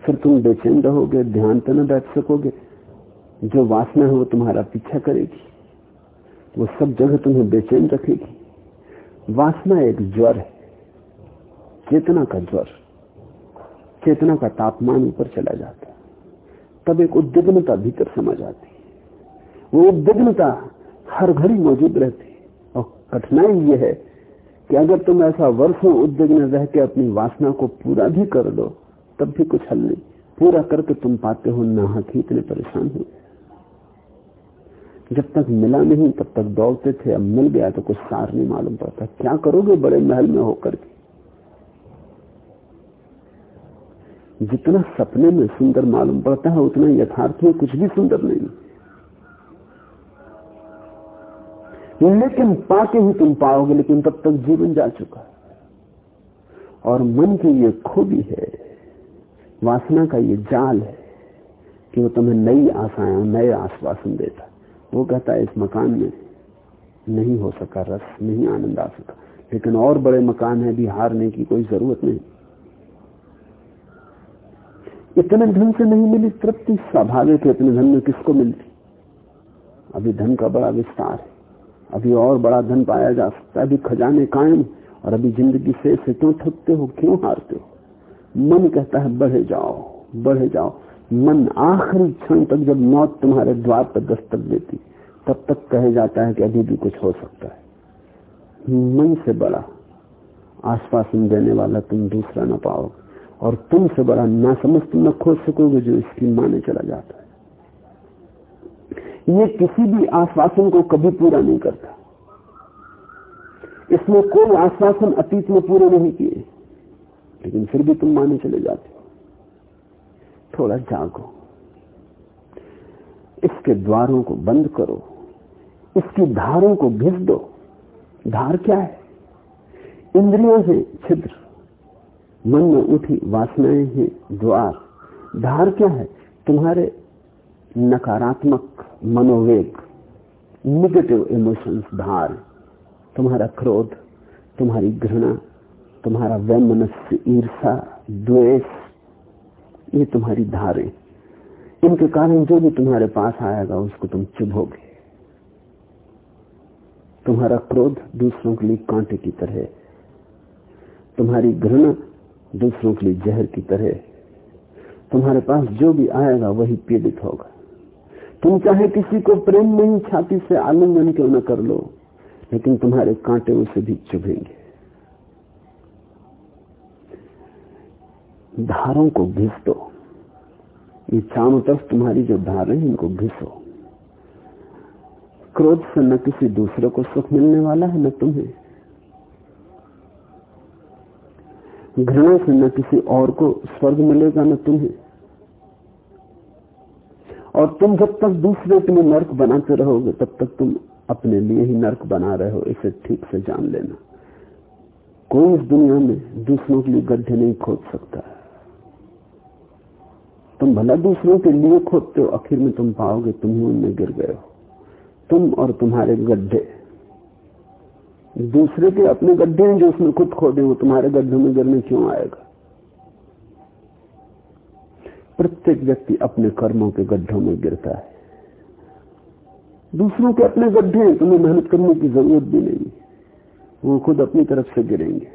फिर तुम बेचैन रहोगे, ध्यान पर न बैठ सकोगे। जो वासना है वो तुम्हारा पीछा करेगी। वो सब जगह तुम्हें बेचैन रखेगी। वासना एक ज्वर है। चेतना का ज्वर। चेतना का तापमान ऊपर चला जाता तब एक उद्विग्नता भीतर समझ आती वो उद्विग्नता हर घड़ी मौजूद रहती। है और कठिनाई यह है कि अगर तुम ऐसा वर्षों उद्विग्न रह के अपनी वासना को पूरा भी कर लो तब भी कुछ हल नहीं। पूरा करके तुम पाते हो नाहक ही इतने परेशान हो। जब तक मिला नहीं, तब तक दौड़ते थे, अब मिल गया तो कुछ सार नहीं मालूम पड़ता। क्या करोगे बड़े महल में होकर के? जितना सपने में सुंदर मालूम पड़ता है, उतना यथार्थ में कुछ भी सुंदर नहीं। लेकिन पाके ही तुम पाओगे, लेकिन तब तक जीवन जा चुका और मन की ये खूबी है, वासना का ये जाल है, कि वो तुम्हें नई आशाएँ, नए आश्वासन देता वो कहता है, इस मकान में नहीं हो सका रस, नहीं आनंद आ सका। लेकिन और बड़े मकान है भी हारने की कोई ज़रूरत नहीं। इतने धन से नहीं मिली तृप्ति स्वाभाविक है इतने धन में किसको मिलती? अभी धन का बड़ा विस्तार है। अभी और बड़ा धन पाया जा सकता है। अभी खजाने कायम और अभी ज़िंदगी से, क्यों थकते हो क्यों हारते हो? मन कहता है बढ़े जाओ बढ़े जाओ। मन आखिरी क्षण तक जब मौत तुम्हारे द्वार पर दस्तक देती तब तक कहे जाता है कि अभी भी कुछ हो सकता है। मन से बड़ा आश्वासन देने वाला तुम दूसरा ना पाओगे। और तुमसे बड़ा ना समझ तुम न खोज सकोगे जो इसकी माने चला जाता है। ये किसी भी आश्वासन को कभी पूरा नहीं करता। इसमें कोई आश्वासन अतीत में पूरे नहीं किए, लेकिन फिर भी तुम माने चले जाते हो। थोड़ा जागो। इसके द्वारों को बंद करो। इसकी धारों को घिस दो। धार क्या है? इंद्रियों से छिद्र। मन में उठी वासनाएँ हैं द्वार धार क्या है? तुम्हारे नकारात्मक मनोवेग निगेटिव इमोशंस धार। तुम्हारा क्रोध, तुम्हारी घृणा, तुम्हारा वैमनस्य ईर्षा द्वेष, ये तुम्हारी धारें। इनके कारण जो भी तुम्हारे पास आएगा, उसको तुम चुभोगे। तुम्हारा क्रोध दूसरों के लिए कांटे की तरह तुम्हारी घृणा दूसरों के लिए जहर की तरह। तुम्हारे पास जो भी आएगा, वही पीड़ित होगा। तुम चाहे किसी को प्रेम नहीं छाती से आलिंगन क्यों न कर लो, लेकिन तुम्हारे कांटे उसे भी चुभेंगे। धारों को घिस दो ये चारों तरफ़ तुम्हारी जो धारें इनको घिसो। क्रोध से न किसी दूसरे को सुख मिलने वाला है, न तुम्हें। घृणा से न किसी और को स्वर्ग मिलेगा न तुम्हें। और तुम जब तक दूसरे के लिए नर्क बनाते रहोगे, तब तक तुम अपने लिए ही नर्क बना रहे हो, इसे ठीक से जान लेना। कोई इस दुनिया में दूसरों के लिए गड्ढे नहीं खोद सकता। तुम भला दूसरों के लिए खोदते हो, आखिर में तुम पाओगे तुम ही उनमें गिर गए हो। तुम और तुम्हारे गड्ढे। दूसरे के अपने गड्ढे हैं जो उसमें खुद खोदे, वो तुम्हारे गड्ढे में गिरने क्यों आएगा? प्रत्येक व्यक्ति अपने कर्मों के गड्ढों में गिरता है। दूसरों के अपने गड्ढे हैं, तुम्हें मेहनत करने की ज़रूरत भी नहीं। वो खुद अपनी तरफ़ से गिरेंगे।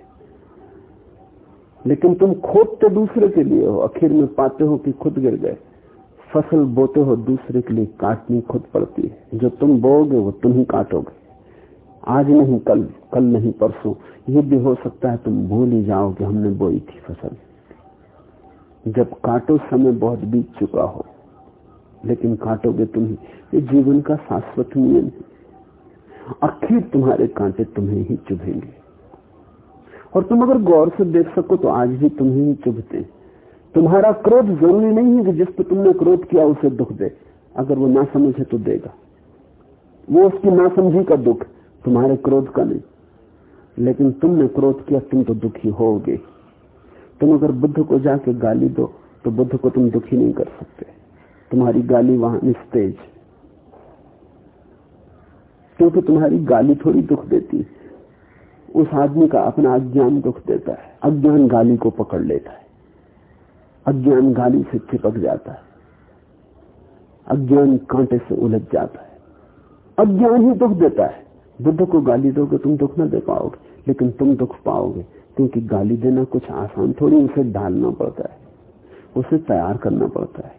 लेकिन तुम खोदते दूसरे के लिए हो, आखिर में पाते हो कि खुद गिर गए। फ़सल बोते हो, दूसरे के लिए काटनी खुद पड़ती है। जो तुम बोगे वो तुम ही काटोगे। आज नहीं, कल कल नहीं, परसों। ये भी हो सकता है तुम भूल ही जाओ कि हमने बोई थी फ़सल। जब काटो समय बहुत बीत चुका हो, लेकिन काटोगे तुम ही ये जीवन का शाश्वत नियम है। आखिर तुम्हारे कांटे तुम्हें ही चुभेंगे। और तुम अगर गौर से देख सको तो आज भी तुम्हें ही चुभते। तुम्हारा क्रोध ज़रूरी नहीं है कि जिस पर तुमने क्रोध किया उसे दुख दे। अगर वो ना समझे तो देगा। वो उसकी नासमझी का दुख। तुम्हारे क्रोध का नहीं। लेकिन तुमने क्रोध किया, तुम तो दुखी होगे। तुम अगर बुद्ध को जाके गाली दो तो बुद्ध को तुम दुखी नहीं कर सकते। तुम्हारी गाली वहाँ निस्तेज। क्योंकि तुम्हारी गाली थोड़ी दुख देती उस आदमी का अपना अज्ञान दुख देता है। अज्ञान गाली को पकड़ लेता है। अज्ञान गाली से चिपक जाता है। अज्ञान कांटे से उलझ जाता है। अज्ञान ही दुख देता है। बुद्ध को गाली दोगे, तुम दुख न दे पाओगे, लेकिन तुम दुख पाओगे, क्योंकि गाली देना कुछ आसान थोड़ी, उसे डालना पड़ता है, उसे तैयार करना पड़ता है।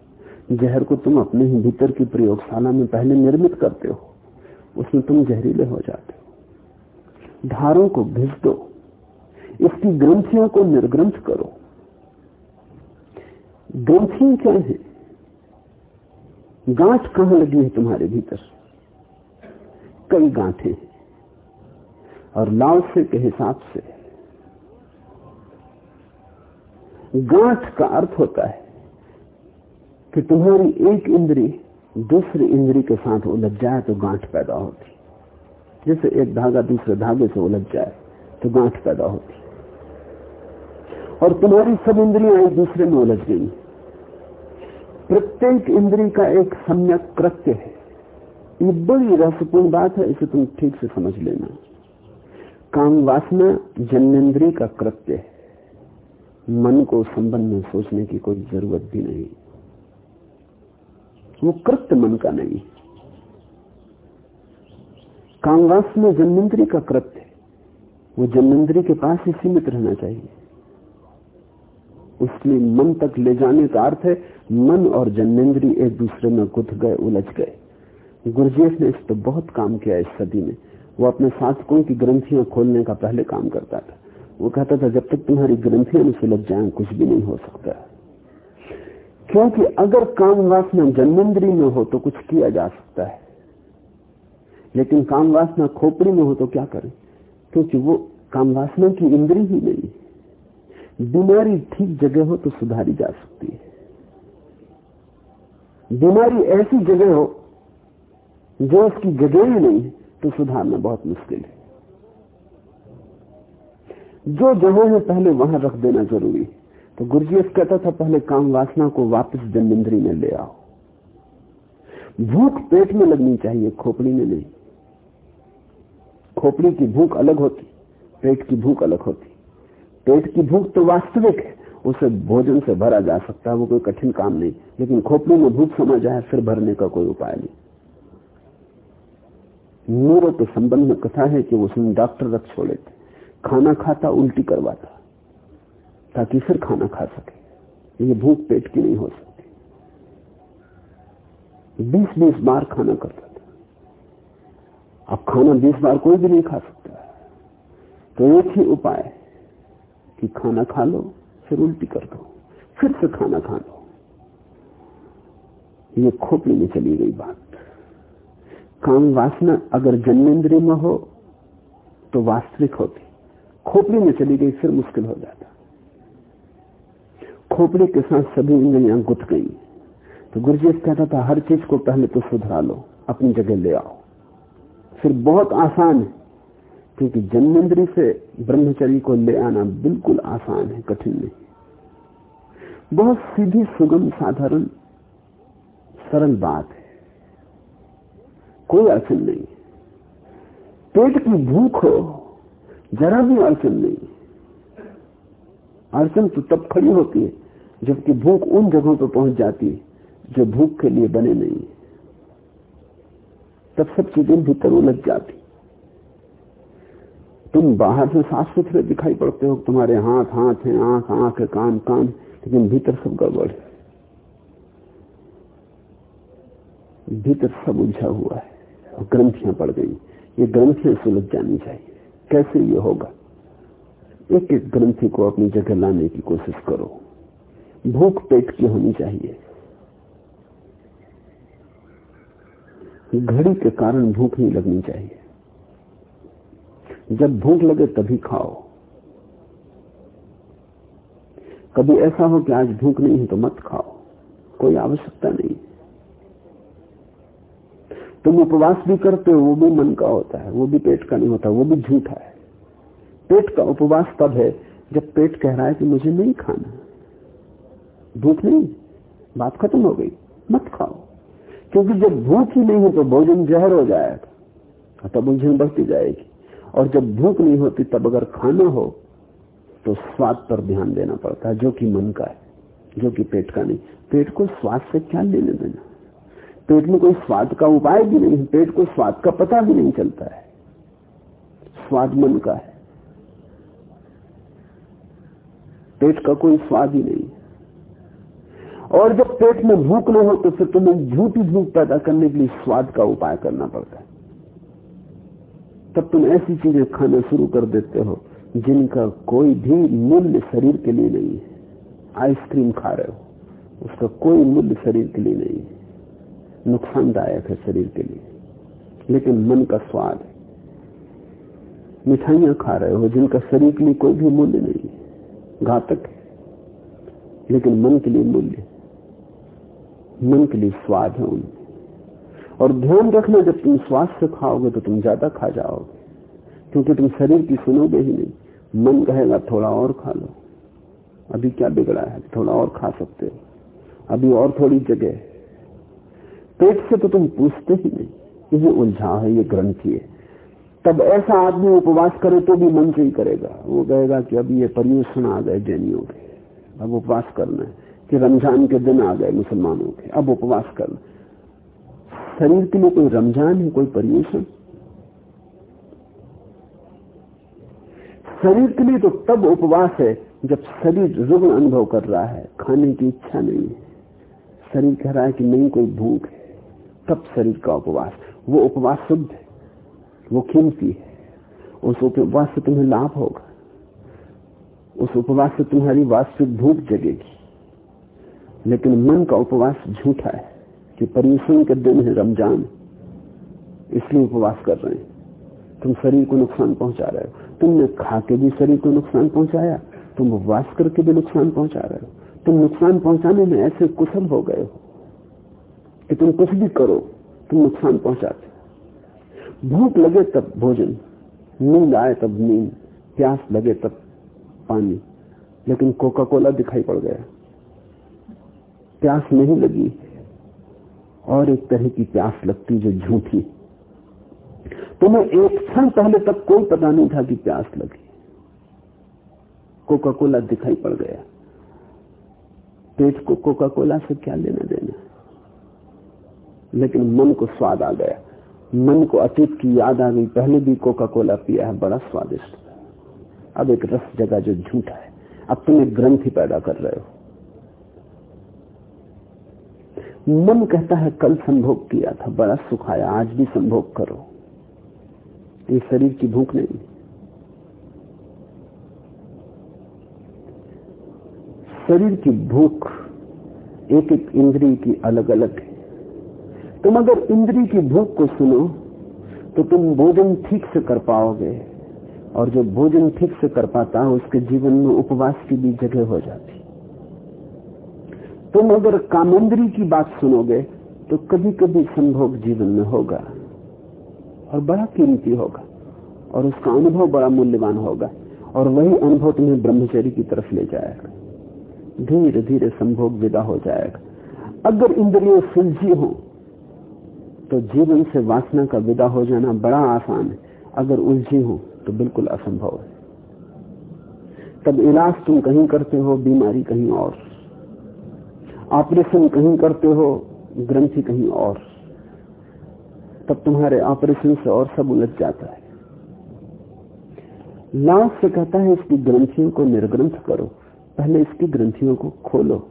जहर को तुम अपने ही भीतर की प्रयोगशाला में पहले निर्मित करते हो, उसमें तुम जहरीले हो जाते हो। धारों को भिज दो, इसकी ग्रंथियों को निर्ग्रंथ करो। ग्रंथियाँ क्या है? गांठ कहाँ लगी है तुम्हारे भीतर? कई गांठें और लाओसे के हिसाब से। गांठ का अर्थ होता है कि तुम्हारी एक इंद्री दूसरी इंद्री के साथ उलझ जाए तो गांठ पैदा होती। जैसे एक धागा दूसरे धागे से उलझ जाए तो गांठ पैदा होती। और तुम्हारी सब इंद्रियाँ एक दूसरे में उलझ गई। प्रत्येक इंद्री का एक सम्यक कृत्य है। ये बड़ी रहस्यपूर्ण बात है, इसे तुम ठीक से समझ लेना। काम वासना जन्मेंद्री का कृत्य है। मन को संबंध में सोचने की कोई ज़रूरत भी नहीं। वो कृत्य मन का नहीं। कामवास में जन्मेंद्री का कृत्य वो जन्मेंद्री के पास ही सीमित रहना चाहिए। उसके मन तक ले जाने का अर्थ है, मन और जन्मेंद्री एक दूसरे में गुथ गए, उलझ गए। गुरुजेफ ने इस पर तो बहुत काम किया इस सदी में। वो अपने शासकों की ग्रंथियाँ खोलने का पहले काम करता था। वो कहता था, जब तक तुम्हारी ग्रंथियाँ में सुलझ जाए, कुछ भी नहीं हो सकता। क्योंकि अगर काम वासना जन्मेंद्री में हो तो कुछ किया जा सकता है। लेकिन काम वासना खोपड़ी में हो तो क्या करें? क्योंकि वो काम वासना की इंद्री ही नहीं बीमारी ठीक जगह हो तो सुधारी जा सकती है। बीमारी ऐसी जगह हो जो उसकी जगह ही नहीं तो सुधारना बहुत मुश्किल है। जो जगह है, पहले वहाँ रख देना ज़रूरी। तो गुरुजीएफ कहता था, पहले काम वासना को वापस जन्मिंद्री में ले आओ। भूख पेट में लगनी चाहिए, खोपड़ी में नहीं। खोपड़ी की भूख अलग होती, पेट की भूख अलग होती। पेट की भूख तो वास्तविक है, उसे भोजन से भरा जा सकता है, वो कोई कठिन काम नहीं। लेकिन खोपड़ी में भूख समा जाए, फिर भरने का कोई उपाय नहीं। नीरो के संबंध में कथा है कि वो उसने डॉक्टर रख छोड़े थे। खाना खाता, उल्टी करवाता ताकि फिर खाना खा सके। ये भूख पेट की नहीं हो सकती। बीस बीस बार खाना करता था। अब खाना बीस बार कोई भी नहीं खा सकता। तो एक ही उपाय कि खाना खा लो, फिर उल्टी कर दो, फिर से खाना खा लो। ये खोपड़ी में चली गई बात। काम वासना अगर जन्मेंद्रिय में हो तो वास्तविक होती। खोपड़ी में चली गई, फिर मुश्किल हो जाता। खोपड़ी के साथ सभी इंद्रियाँ गुथ गई। तो गुरुजीत कहता था, हर चीज़ को पहले तो सुधरा लो, अपनी जगह ले आओ। फिर बहुत आसान है, क्योंकि जन्मेंद्री से ब्रह्मचर्य को ले आना बिल्कुल आसान है, कठिन नहीं। बहुत सीधी, सुगम, साधारण, सरल बात है। कोई अड़चन नहीं। पेट की भूख हो, जरा भी अड़चन नहीं। अड़चन तो तब खड़ी होती है, जबकि भूख उन जगहों पर पहुँच जाती है, जो भूख के लिए बने नहीं। तब सब चीज़ें भीतर उलझ जाती। तुम बाहर से साफ़ सुथरे दिखाई पड़ते हो, तुम्हारे हाथ हाथ हैं, आँख आँख है, कान कान, लेकिन भीतर सब गड़बड़ है। भीतर सब उलझा हुआ है। ग्रंथियाँ पड़ गई। ये ग्रंथियाँ सुलझ जानी चाहिए। कैसे ये होगा? एक एक ग्रंथि को अपनी जगह लाने की कोशिश करो। भूख पेट की होनी चाहिए। घड़ी के कारण भूख नहीं लगनी चाहिए। जब भूख लगे तभी खाओ। कभी ऐसा हो कि आज भूख नहीं है तो मत खाओ। कोई आवश्यकता नहीं। तुम उपवास भी करते हो, वो भी मन का होता है, वो भी पेट का नहीं होता, वो भी झूठा है। पेट का उपवास तब है जब पेट कह रहा है कि मुझे नहीं खाना। भूख नहीं, बात खत्म हो गई, मत खाओ। क्योंकि जब भूख ही नहीं हो तो भोजन जहर हो जाएगा तब उलझन बढ़ती जाएगी। और जब भूख नहीं होती, तब अगर खाना हो तो स्वाद पर ध्यान देना पड़ता है, जो कि मन का है, जो कि पेट का नहीं। पेट को स्वाद से क्या लेने देना? पेट में कोई स्वाद का उपाय भी नहीं, पेट को स्वाद का पता भी नहीं चलता है। स्वाद मन का है। पेट का कोई स्वाद ही नहीं। और जब पेट में भूख न हो तो फिर तुम्हें झूठी भूख पैदा करने के लिए स्वाद का उपाय करना पड़ता है। तब तुम ऐसी चीज़ें खाना शुरू कर देते हो, जिनका कोई भी मूल्य शरीर के लिए नहीं है। आइसक्रीम खा रहे हो, उसका कोई मूल्य शरीर के लिए नहीं है। नुकसानदायक है शरीर के लिए। लेकिन मन का स्वाद है। मिठाइयाँ खा रहे हो जिनका शरीर के लिए कोई भी मूल्य नहीं है, घातक है। लेकिन मन के लिए मूल्य मन के लिए स्वाद है उनमें। और ध्यान रखना, जब तुम स्वाद से खाओगे तो तुम ज़्यादा खा जाओगे, क्योंकि तुम शरीर की सुनोगे ही नहीं। मन कहेगा, थोड़ा और खा लो। अभी क्या बिगड़ा है? थोड़ा और खा सकते हो। अभी और थोड़ी जगह पेट से तो तुम पूछते ही नहीं ये उलझा है, ये ग्रंथि है। तब ऐसा आदमी उपवास करे तो भी मन से ही करेगा। वो कहेगा कि अब ये पर्यूषण आ गए, जैनियों के। अब उपवास करना है कि रमज़ान के दिन आ गए मुसलमानों के। अब उपवास करना शरीर के लिए कोई रमज़ान है, कोई पर्यूषण शरीर के लिए तो तब उपवास है जब शरीर रुग्ण अनुभव कर रहा है, खाने की इच्छा नहीं है। शरीर कह रहा है कि नहीं, कोई भूख है। तब शरीर का उपवास? वो उपवास शुद्ध है। वो कीमती है। उस उपवास से तुम्हें लाभ होगा। उस उपवास से तुम्हारी वास्तविक भूख जगेगी। लेकिन मन का उपवास झूठा है कि पर्यूषण के दिन है रमज़ान। इसलिए उपवास कर रहे हैं। तुम शरीर को नुकसान पहुँचा रहे हो। तुमने खा के भी शरीर को नुकसान पहुँचाया। तुम उपवास करके भी नुकसान पहुँचा रहे हो। तुम नुकसान पहुँचाने में ऐसे कुशल हो गए हो। कि तुम कुछ भी करो, तुम नुकसान पहुंचाते भूख लगे तब भोजन, नींद आए तब नींद, प्यास लगे तब पानी। लेकिन कोका कोला दिखाई पड़ गया। प्यास नहीं लगी, और एक तरह की प्यास लगती जो झूठी। तुम्हें एक क्षण पहले तक कोई पता नहीं था कि प्यास लगी। कोका कोला दिखाई पड़ गया। पेट को कोका कोला से क्या लेना देना? लेकिन मन को स्वाद आ गया। मन को अतीत की याद आ गई। पहले भी कोका कोला पिया है, बड़ा स्वादिष्ट। अब एक रस जगह जो झूठा है। अब तुम एक ग्रंथि पैदा कर रहे हो। मन कहता है, कल संभोग किया था, बड़ा सुख आया आज भी संभोग करो। ये शरीर की भूख नहीं। शरीर की भूख एक एक इंद्री की अलग अलग है। तुम अगर इंद्री की भूख को सुनो तो तुम भोजन ठीक से कर पाओगे। और जो भोजन ठीक से कर पाता है, उसके जीवन में उपवास की भी जगह हो जाती। तुम अगर कामेंद्री की बात सुनोगे तो कभी कभी संभोग जीवन में होगा। और बड़ा कीमती होगा। और उसका अनुभव बड़ा मूल्यवान होगा। और वही अनुभव तुम्हें ब्रह्मचर्य की तरफ़ ले जाएगा। धीरे धीरे संभोग विदा हो जाएगा। अगर इंद्रियों सुलझी हो तो जीवन से वासना का विदा हो जाना बड़ा आसान है। अगर उलझी हो तो बिल्कुल असंभव है। तब इलाज तुम कहीं करते हो, बीमारी कहीं और। ऑपरेशन कहीं करते हो, ग्रंथि कहीं और। तब तुम्हारे ऑपरेशन से और सब उलझ जाता है। लाश से कहता है, इसकी ग्रंथियों को निर्ग्रंथ करो। पहले इसकी ग्रंथियों को खोलो।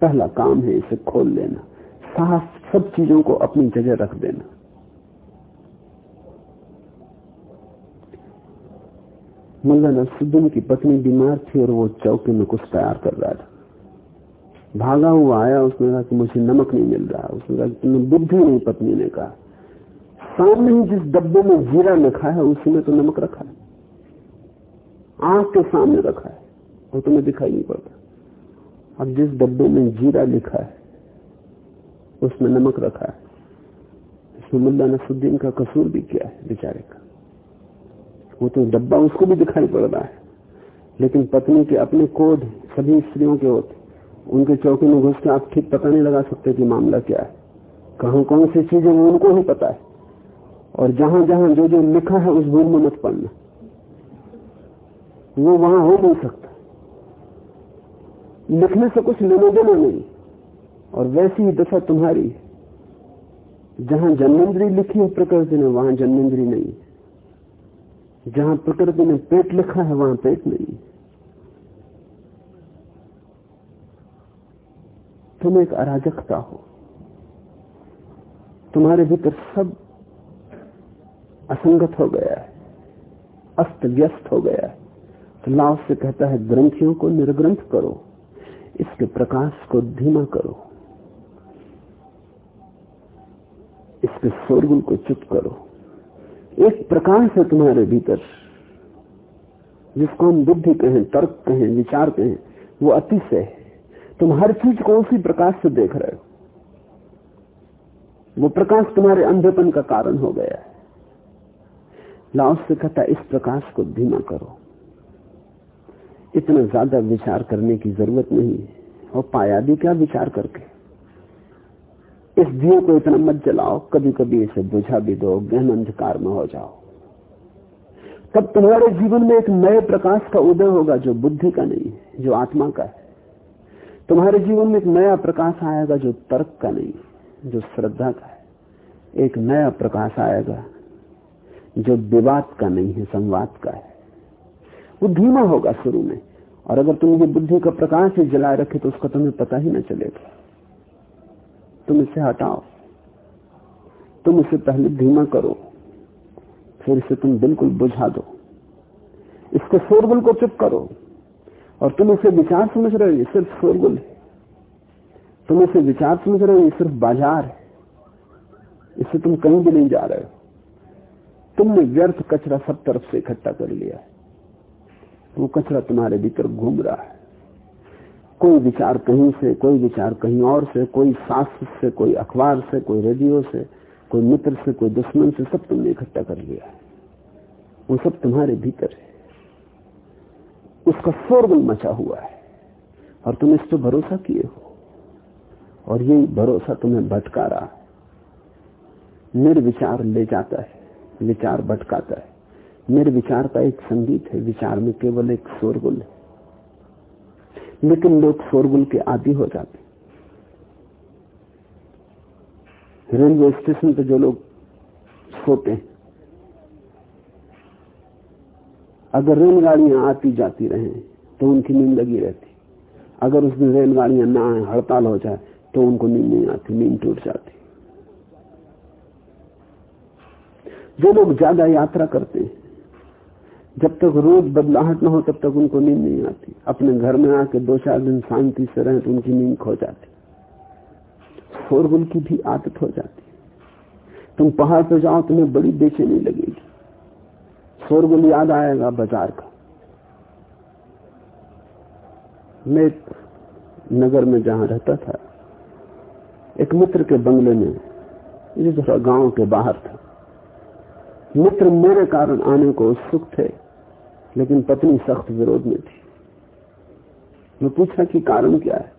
पहला काम है इसे खोल लेना। साफ़ सब चीज़ों को अपनी जगह रख देना। मुल्ला नसुद्दीन की पत्नी बीमार थी और वो चौके में कुछ तैयार कर रहा था। भागा हुआ आया, उसने कहा कि मुझे नमक नहीं मिल रहा। उसने कहा तुमने बुद्धि नहीं, पत्नी ने कहा। सामने ही जिस डब्बे में जीरा लिखा है उसी में तो नमक रखा है। आँख के सामने रखा है, वो तुम्हें दिखाई नहीं पड़ता। अब जिस डब्बे में जीरा लिखा है उसमें नमक रखा है। इसमें मुल्ला नसुद्दीन का कसूर भी किया है बेचारे का। वो तो डब्बा उसको भी दिखाई पड़ रहा है। लेकिन पत्नी के अपने कोड सभी स्त्रियों के होते। उनके चौकी में घुस के आप ठीक पता नहीं लगा सकते कि मामला क्या है। कहा कौन सी चीज़ें उनको ही पता है। और जहाँ जहाँ जो जो लिखा है, उस भूल में मत पड़ना। वो वहाँ हो नहीं सकता। लिखने से कुछ लेना देना नहीं। और वैसी ही दशा तुम्हारी जहाँ जन्मेंद्री लिखी है प्रकृति ने वहाँ जन्मेंद्री नहीं जहाँ प्रकृति ने पेट लिखा है, वहाँ पेट नहीं तुम एक अराजकता हो। तुम्हारे भीतर सब असंगत हो गया है, अस्त व्यस्त हो गया है। तो लाव से कहता है, ग्रंथियों को निर्ग्रंथ करो, इसके प्रकाश को धीमा करो। इसके शोरगुल को चुप करो। एक प्रकाश है तुम्हारे भीतर, जिसको हम बुद्धि कहें, तर्क कहें, विचार कहें, वो अतिशय है। तुम हर चीज़ को उसी प्रकाश से देख रहे हो। वो प्रकाश तुम्हारे अंधेपन का कारण हो गया है। लाओस से कहता इस प्रकाश को धीमा करो। इतना ज़्यादा विचार करने की ज़रूरत नहीं है। और पाया भी क्या विचार करके? इस दिए को इतना मत जलाओ कभी कभी इसे बुझा भी दो, गहन अंधकार में हो जाओ। तब तुम्हारे जीवन में एक नए प्रकाश का उदय होगा जो बुद्धि का नहीं है, जो आत्मा का है। तुम्हारे जीवन में एक नया प्रकाश आएगा जो तर्क का नहीं जो श्रद्धा का है। एक नया प्रकाश आएगा जो विवाद का नहीं है, संवाद का है। वो धीमा होगा शुरू में, और अगर तुम ये बुद्धि का प्रकाश ही जलाए रखे तो उसका तुम्हें पता ही ना चलेगा। तुम इसे हटाओ। तुम इसे पहले धीमा करो, फिर इसे तुम बिल्कुल बुझा दो। इसके शोरगुल को चुप करो, और तुम इसे विचार समझ रहे हो, ये सिर्फ़ शोरगुल तुम इसे विचार समझ रहे हो, ये सिर्फ़ बाज़ार है। इससे तुम कहीं भी नहीं जा रहे हो। तुमने व्यर्थ कचरा सब तरफ़ से इकट्ठा कर लिया है। वो कचरा तुम्हारे भीतर घूम रहा है। कोई विचार कहीं से, कोई विचार कहीं और से, कोई शास्त्र से, कोई अखबार से, कोई रेडियो से, कोई मित्र से, कोई दुश्मन से, सब तुमने इकट्ठा कर लिया है। वो सब तुम्हारे भीतर है। उसका शोरगुल मचा हुआ है। और तुम इस पर भरोसा किए हो। और यही भरोसा तुम्हें भटका रहा है। निर्विचार ले जाता है। विचार भटकाता है। निर्विचार का एक संगीत है। विचार में केवल एक शोरगुल है। लेकिन लोग शोरगुल के आदि हो जाते रेलवे स्टेशन पे जो लोग सोते हैं, अगर रेलगाड़ियाँ आती जाती रहे तो उनकी नींद लगी रहती। अगर उसमें रेलगाड़ियाँ ना आए, हड़ताल हो जाए तो उनको नींद नहीं आती, नींद टूट जाती। जो लोग ज़्यादा यात्रा करते हैं जब तक रोज बदलाहट ना हो, तब तक उनको नींद नहीं आती। अपने घर में आके दो चार दिन शांति से रहे तो उनकी नींद खो जाती। शोरगुल की भी आदत हो जाती। तुम पहाड़ पे जाओ, तुम्हें बड़ी बेचैनी लगेगी। शोरगुल याद आएगा बाज़ार का। मैं नगर में जहाँ रहता था, एक मित्र के बंगले में, ये थोड़ा गाँव के बाहर था। मित्र मेरे कारण आने को उत्सुक थे। लेकिन पत्नी सख्त विरोध में थी। मैं पूछा कि कारण क्या है?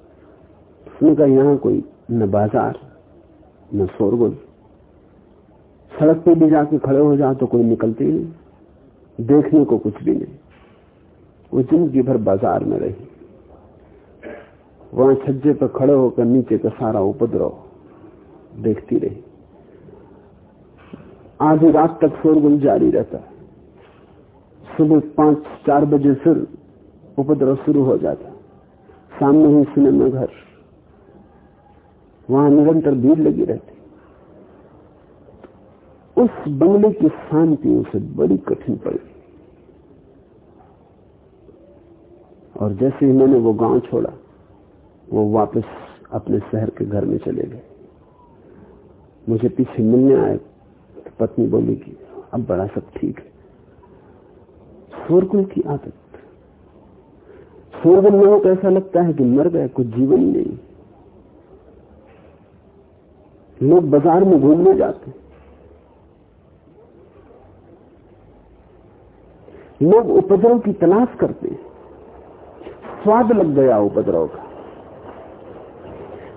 उसने कहा, यहाँ कोई न बाज़ार, न शोरगुल। सड़क पे भी जाके खड़े हो जाए तो कोई निकलती नहीं। देखने को कुछ भी नहीं। वो ज़िंदगी भर बाज़ार में रही। वहाँ छज्जे पर खड़े होकर नीचे का सारा उपद्रव देखती रही। आधी रात तक शोरगुल जारी रहता। सुबह पाँच, चार बजे फिर उपद्रव शुरू हो जाता सामने ही सिनेमा घर। वहाँ निरंतर भीड़ लगी रहती उस बंगले की शांति उसे बड़ी कठिन पड़ी। और जैसे ही मैंने वो गाँव छोड़ा, वो वापस अपने शहर के घर में चले गए। मुझे पीछे मिलने आए तो पत्नी बोली कि, अब बड़ा सब ठीक है। शोरगुल की आदत। शोरगुल हो तो ऐसा लगता है कि मर गए, कुछ जीवन ही नहीं। लोग बाज़ार में घूमने जाते लोग उपद्रव की तलाश करते स्वाद लग गया उपद्रव का।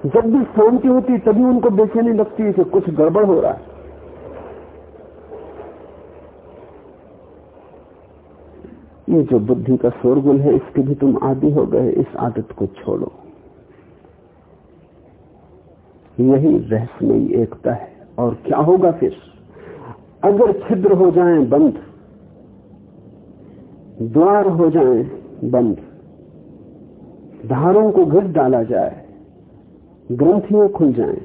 जब भी शांति होती तभी उनको बेचैनी लगती है कि कुछ गड़बड़ हो रहा है। ये जो बुद्धि का शोरगुल है, इसके भी तुम आदि हो गए, इस आदत को छोड़ो। यही रहस्यमयी एकता है। और क्या होगा फिर? अगर छिद्र हो जाए, बंद। द्वार हो जाए, बंद। धारों को घिस डाला जाए। ग्रंथियों खुल जाए।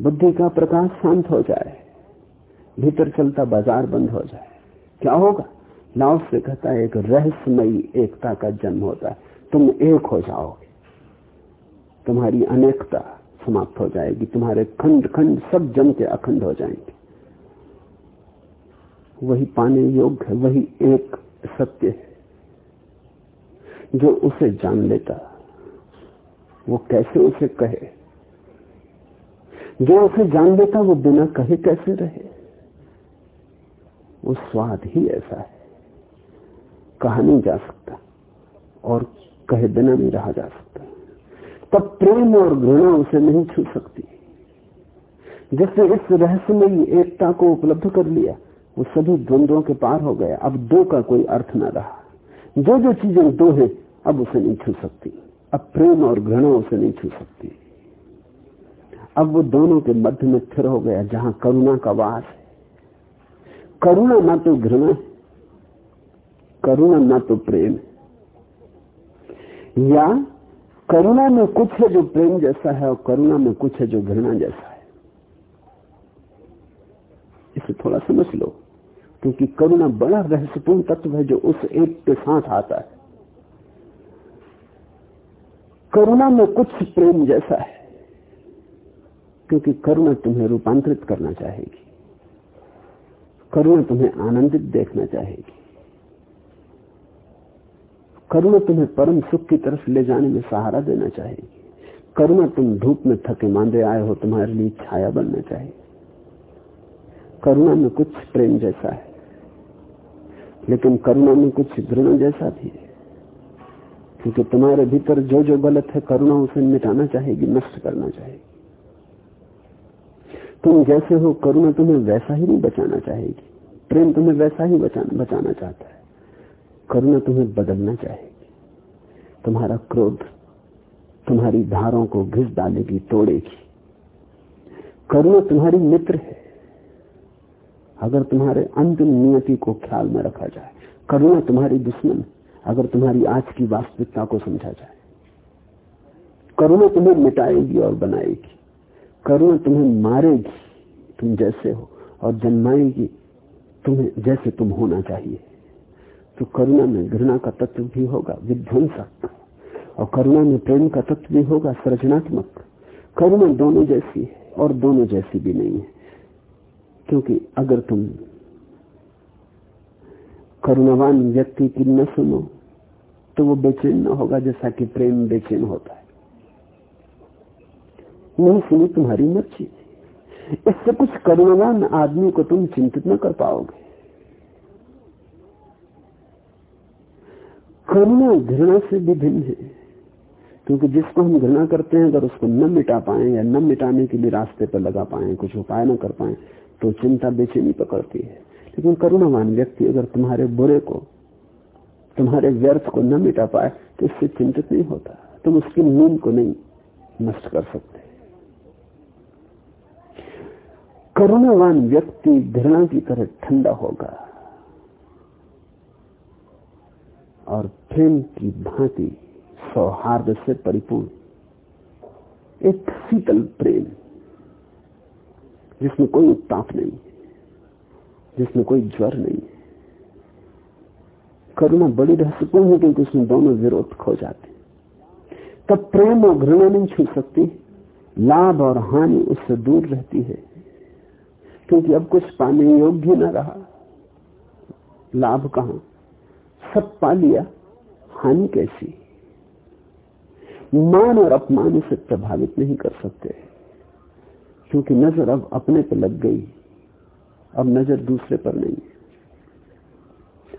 बुद्धि का प्रकाश शांत हो जाए। भीतर चलता बाज़ार बंद हो जाए। क्या होगा? नाव से कहता है, एक रहस्यमयी एकता का जन्म होता है। तुम एक हो जाओगे। तुम्हारी अनेकता समाप्त हो जाएगी। तुम्हारे खंड खंड सब जम के अखंड हो जाएँगे। वही पाने योग्य है, वही एक सत्य है। जो उसे जान लेता, वो कैसे उसे कहे? जो उसे जान लेता, वो बिना कहे कैसे रहे? वो स्वाद ही ऐसा है। कहा नहीं जा सकता और कहे बिना नहीं रहा जा सकता। तब प्रेम और घृणा उसे नहीं छू सकती। जिसने इस रहस्यमयी एकता को उपलब्ध कर लिया, वो सभी द्वंद्वों के पार हो गया। अब दो का कोई अर्थ ना रहा। जो जो चीज़ें दो है, अब उसे नहीं छू सकती। अब प्रेम और घृणा उसे नहीं छू सकती। अब वो दोनों के मध्य में स्थिर हो गया, जहाँ करुणा का वास है। करुणा ना तो घृणा है करुणा ना तो प्रेम। या करुणा में कुछ है जो प्रेम जैसा है और करुणा में कुछ है जो घृणा जैसा है। इसे थोड़ा समझ लो, क्योंकि करुणा बड़ा रहस्यपूर्ण तत्व है जो उस एक के साथ आता है। करुणा में कुछ प्रेम जैसा है, क्योंकि करुणा तुम्हें रूपांतरित करना चाहेगी। करुणा तुम्हें आनंदित देखना चाहेगी। करुणा तुम्हें परम सुख की तरफ़ ले जाने में सहारा देना चाहेगी करुणा तुम धूप में थके मांदे आए हो, तुम्हारे लिए छाया बनना चाहिए। करुणा में कुछ प्रेम जैसा है, लेकिन करुणा में कुछ घृणा जैसा भी है। क्योंकि तुम्हारे भीतर जो जो गलत है, करुणा उसे मिटाना चाहेगी, नष्ट करना चाहेगी। तुम जैसे हो, करुणा तुम्हें वैसा ही नहीं बचाना चाहेगी। प्रेम तुम्हें वैसा ही बचाना बचाना चाहता है। करुणा तुम्हें बदलना चाहेगी। तुम्हारा क्रोध तुम्हारी धारों को घिस डालेगी, तोड़ेगी। करुणा तुम्हारी मित्र है। अगर तुम्हारे अंतिम नियति को ख्याल में रखा जाए, करुणा तुम्हारी दुश्मन, अगर तुम्हारी आज की वास्तविकता को समझा जाए। करुणा तुम्हें मिटाएगी और बनाएगी। करुणा तुम्हें मारेगी, तुम जैसे हो, और जन्माएगी तुम्हें जैसे तुम होना चाहिए। तो करुणा में, घृणा का तत्व भी होगा विध्वंसक और करुणा में प्रेम का तत्व भी होगा, सृजनात्मक। करुणा दोनों जैसी है, और दोनों जैसी भी नहीं है। क्योंकि अगर तुम करुणावान व्यक्ति की न सुनो तो वो बेचैन न होगा, जैसा कि प्रेम बेचैन होता है। नहीं सुनी तुम्हारी मर्ज़ी। इससे कुछ करुणावान आदमी को तुम चिंतित न कर पाओगे। करुणा घृणा से भी भिन्न है। क्योंकि जिसको हम घृणा करते हैं, अगर उसको न मिटा पाए या न मिटाने के लिए रास्ते पर लगा पाए, कुछ उपाय न कर पाए तो चिंता बेचैनी पकड़ती है। लेकिन करुणावान व्यक्ति अगर तुम्हारे बुरे को, तुम्हारे व्यर्थ को न मिटा पाए तो इससे चिंतित नहीं होता। तुम उसकी नींद को नहीं नष्ट कर सकते। करुणावान व्यक्ति घृणा की तरह ठंडा होगा। और प्रेम की भांति सौहार्द से परिपूर्ण। एक शीतल प्रेम, जिसमें कोई उत्ताप नहीं, जिसमें कोई ज्वर नहीं। करुणा बड़ी रहस्यपूर्ण है क्योंकि उसमें दोनों विरोध खो जाते तब प्रेम और घृणा नहीं छू सकती, लाभ और हानि उससे दूर रहती है। क्योंकि अब कुछ पाने योग्य न रहा। लाभ कहा? सब पा लिया। हानि कैसी? मान और अपमान उसे प्रभावित नहीं कर सकते। क्योंकि नज़र अब अपने पर लग गई। अब नज़र दूसरे पर नहीं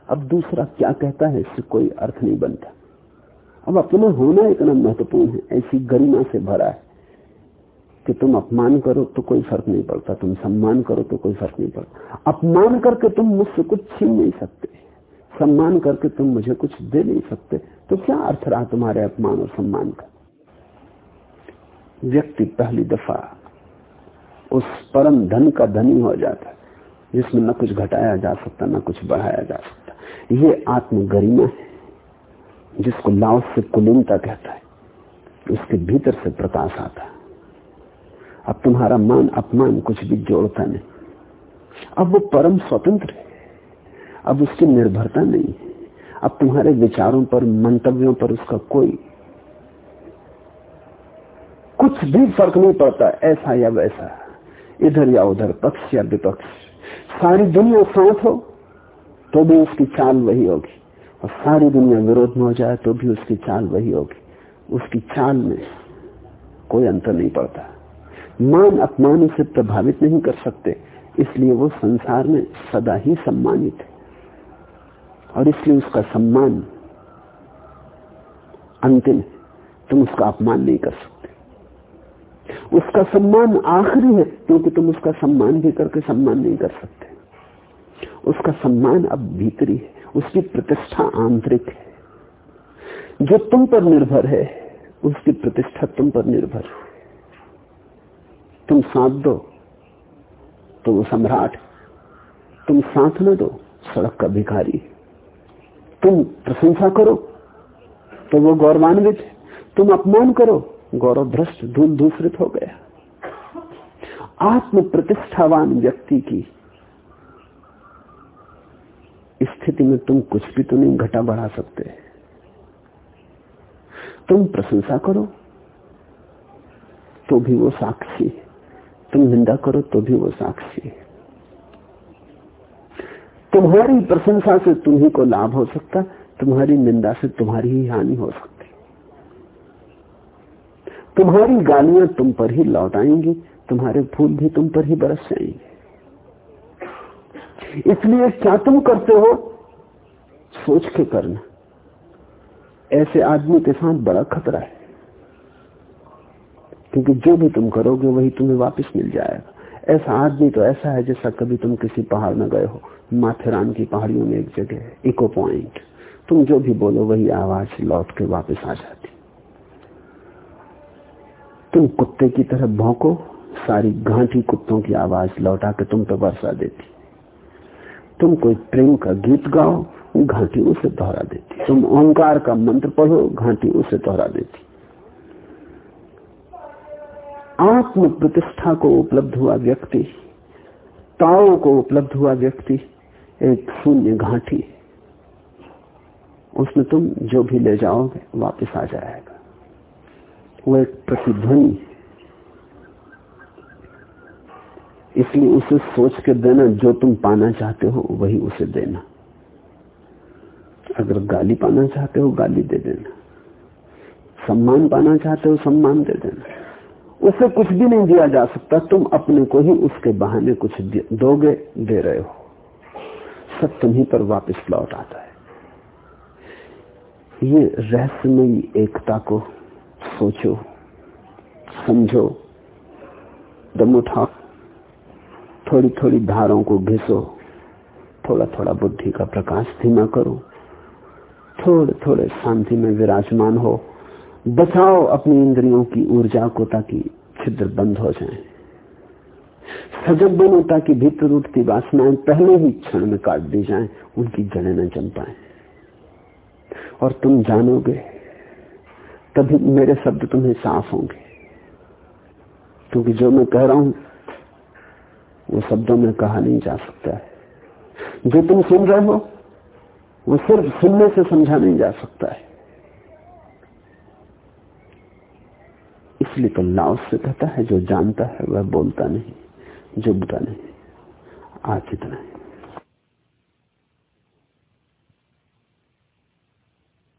अब दूसरा क्या कहता है इससे कोई अर्थ नहीं बनता। अब अपना होना इतना महत्वपूर्ण है। ऐसी गरिमा से भरा है कि तुम अपमान करो तो कोई फ़र्क नहीं पड़ता। तुम सम्मान करो तो कोई फ़र्क नहीं पड़ता। अपमान करके तुम मुझसे कुछ छीन नहीं सकते। सम्मान करके तुम मुझे कुछ दे नहीं सकते तो क्या अर्थ रहा तुम्हारे अपमान और सम्मान का? व्यक्ति पहली दफ़ा उस परम धन का धनी हो जाता है, जिसमें न कुछ घटाया जा सकता, न कुछ बढ़ाया जा सकता। ये आत्मगरिमा है, जिसको लाओ से कुलीनता कहता है, उसके भीतर से प्रकाश आता है। अब तुम्हारा मान, अपमान कुछ भी जोड़ता नहीं। अब वो परम स्वतंत्र है। अब उसकी निर्भरता नहीं है। अब तुम्हारे विचारों पर, मंतव्यों पर उसका कोई कुछ भी फ़र्क नहीं पड़ता, ऐसा या वैसा। इधर या उधर, पक्ष या विपक्ष। सारी दुनिया साथ हो तो भी उसकी चाल वही होगी। और सारी दुनिया विरोध में हो जाए तो भी उसकी चाल वही होगी। उसकी चाल में कोई अंतर नहीं पड़ता। मान अपमान उसे प्रभावित नहीं कर सकते, इसलिए वो संसार में सदा ही सम्मानित है। और इसलिए उसका सम्मान अंतिम है तुम उसका अपमान नहीं कर सकते। उसका सम्मान आखिरी है, क्योंकि तुम उसका सम्मान भी करके सम्मान नहीं कर सकते। उसका सम्मान अब भीतरी है, उसकी प्रतिष्ठा आंतरिक है। जो तुम पर निर्भर है, उसकी प्रतिष्ठा तुम पर निर्भर है। तुम साथ दो तो वो सम्राट, तुम साथ न दो, सड़क का भिखारी। तुम प्रशंसा करो तो वो गौरवान्वित है। तुम अपमान करो गौरव भ्रष्ट धूल दूसरित हो गया। आत्म प्रतिष्ठावान व्यक्ति की स्थिति में तुम कुछ भी तो नहीं घटा बढ़ा सकते। तुम प्रशंसा करो तो भी वो साक्षी। तुम निंदा करो तो भी वो साक्षी। है तुम्हारी प्रशंसा से तुम्ही को लाभ हो सकता, तुम्हारी निंदा से तुम्हारी ही हानि हो सकती। तुम्हारी गालियाँ तुम पर ही लौट आएँगी, तुम्हारे फूल भी तुम पर ही बरस जाएँगे। इसलिए क्या तुम करते हो? सोच के करना। ऐसे आदमी के साथ बड़ा खतरा है, क्योंकि जो भी तुम करोगे वही तुम्हें वापस मिल जाएगा। ऐसा आदमी तो ऐसा है जैसा कभी तुम किसी पहाड़ में गए हो। माथेरान की पहाड़ियों में एक जगह इको पॉइंट तुम जो भी बोलो, वही आवाज़ लौट के वापस आ जाती। तुम कुत्ते की तरह भौंको, सारी घाटी कुत्तों की आवाज़ लौटा के तुम पे वर्षा देती। तुम कोई प्रेम का गीत गाओ, घाटी उसे दोहरा देती। तुम ओंकार का मंत्र पढ़ो, घाटी उसे दोहरा देती। आत्म प्रतिष्ठा को उपलब्ध हुआ व्यक्ति, ताओ को उपलब्ध हुआ व्यक्ति, एक शून्य घाटी। उसमें तुम जो भी ले जाओगे, वापस आ जाएगा। वो एक प्रतिध्वनि इसलिए उसे सोच के देना, जो तुम पाना चाहते हो, वही उसे देना। अगर गाली पाना चाहते हो, गाली दे देना। सम्मान पाना चाहते हो, सम्मान दे देना। उसे कुछ भी नहीं दिया जा सकता। तुम अपने को ही उसके बहाने कुछ दोगे, दे रहे हो। सब तुम्ही पर वापस लौट आता है। ये रहस्यमयी एकता को सोचो, समझो, दम उठाओ थोड़ी थोड़ी धारों को घिसो थोड़ा थोड़ा बुद्धि का प्रकाश धीमा करो थोड़े थोड़े शांति में विराजमान हो। बचाओ अपनी इंद्रियों की ऊर्जा को ताकि छिद्र बंद हो जाए। सजग बनो ताकि भीतर उठती वासनाएँ पहले ही क्षण में काट दी जाएँ, उनकी जड़े न जम पाए। और तुम जानोगे तभी मेरे शब्द तुम्हें साफ़ होंगे। क्योंकि जो मैं कह रहा हूँ वो शब्दों में कहा नहीं जा सकता है। जो तुम सुन रहे हो वो सिर्फ़ सुनने से समझा नहीं जा सकता है। इसलिए तो लाओ से कहता है, जो जानता है वह बोलता नहीं जुबता नहीं। आज इतना है।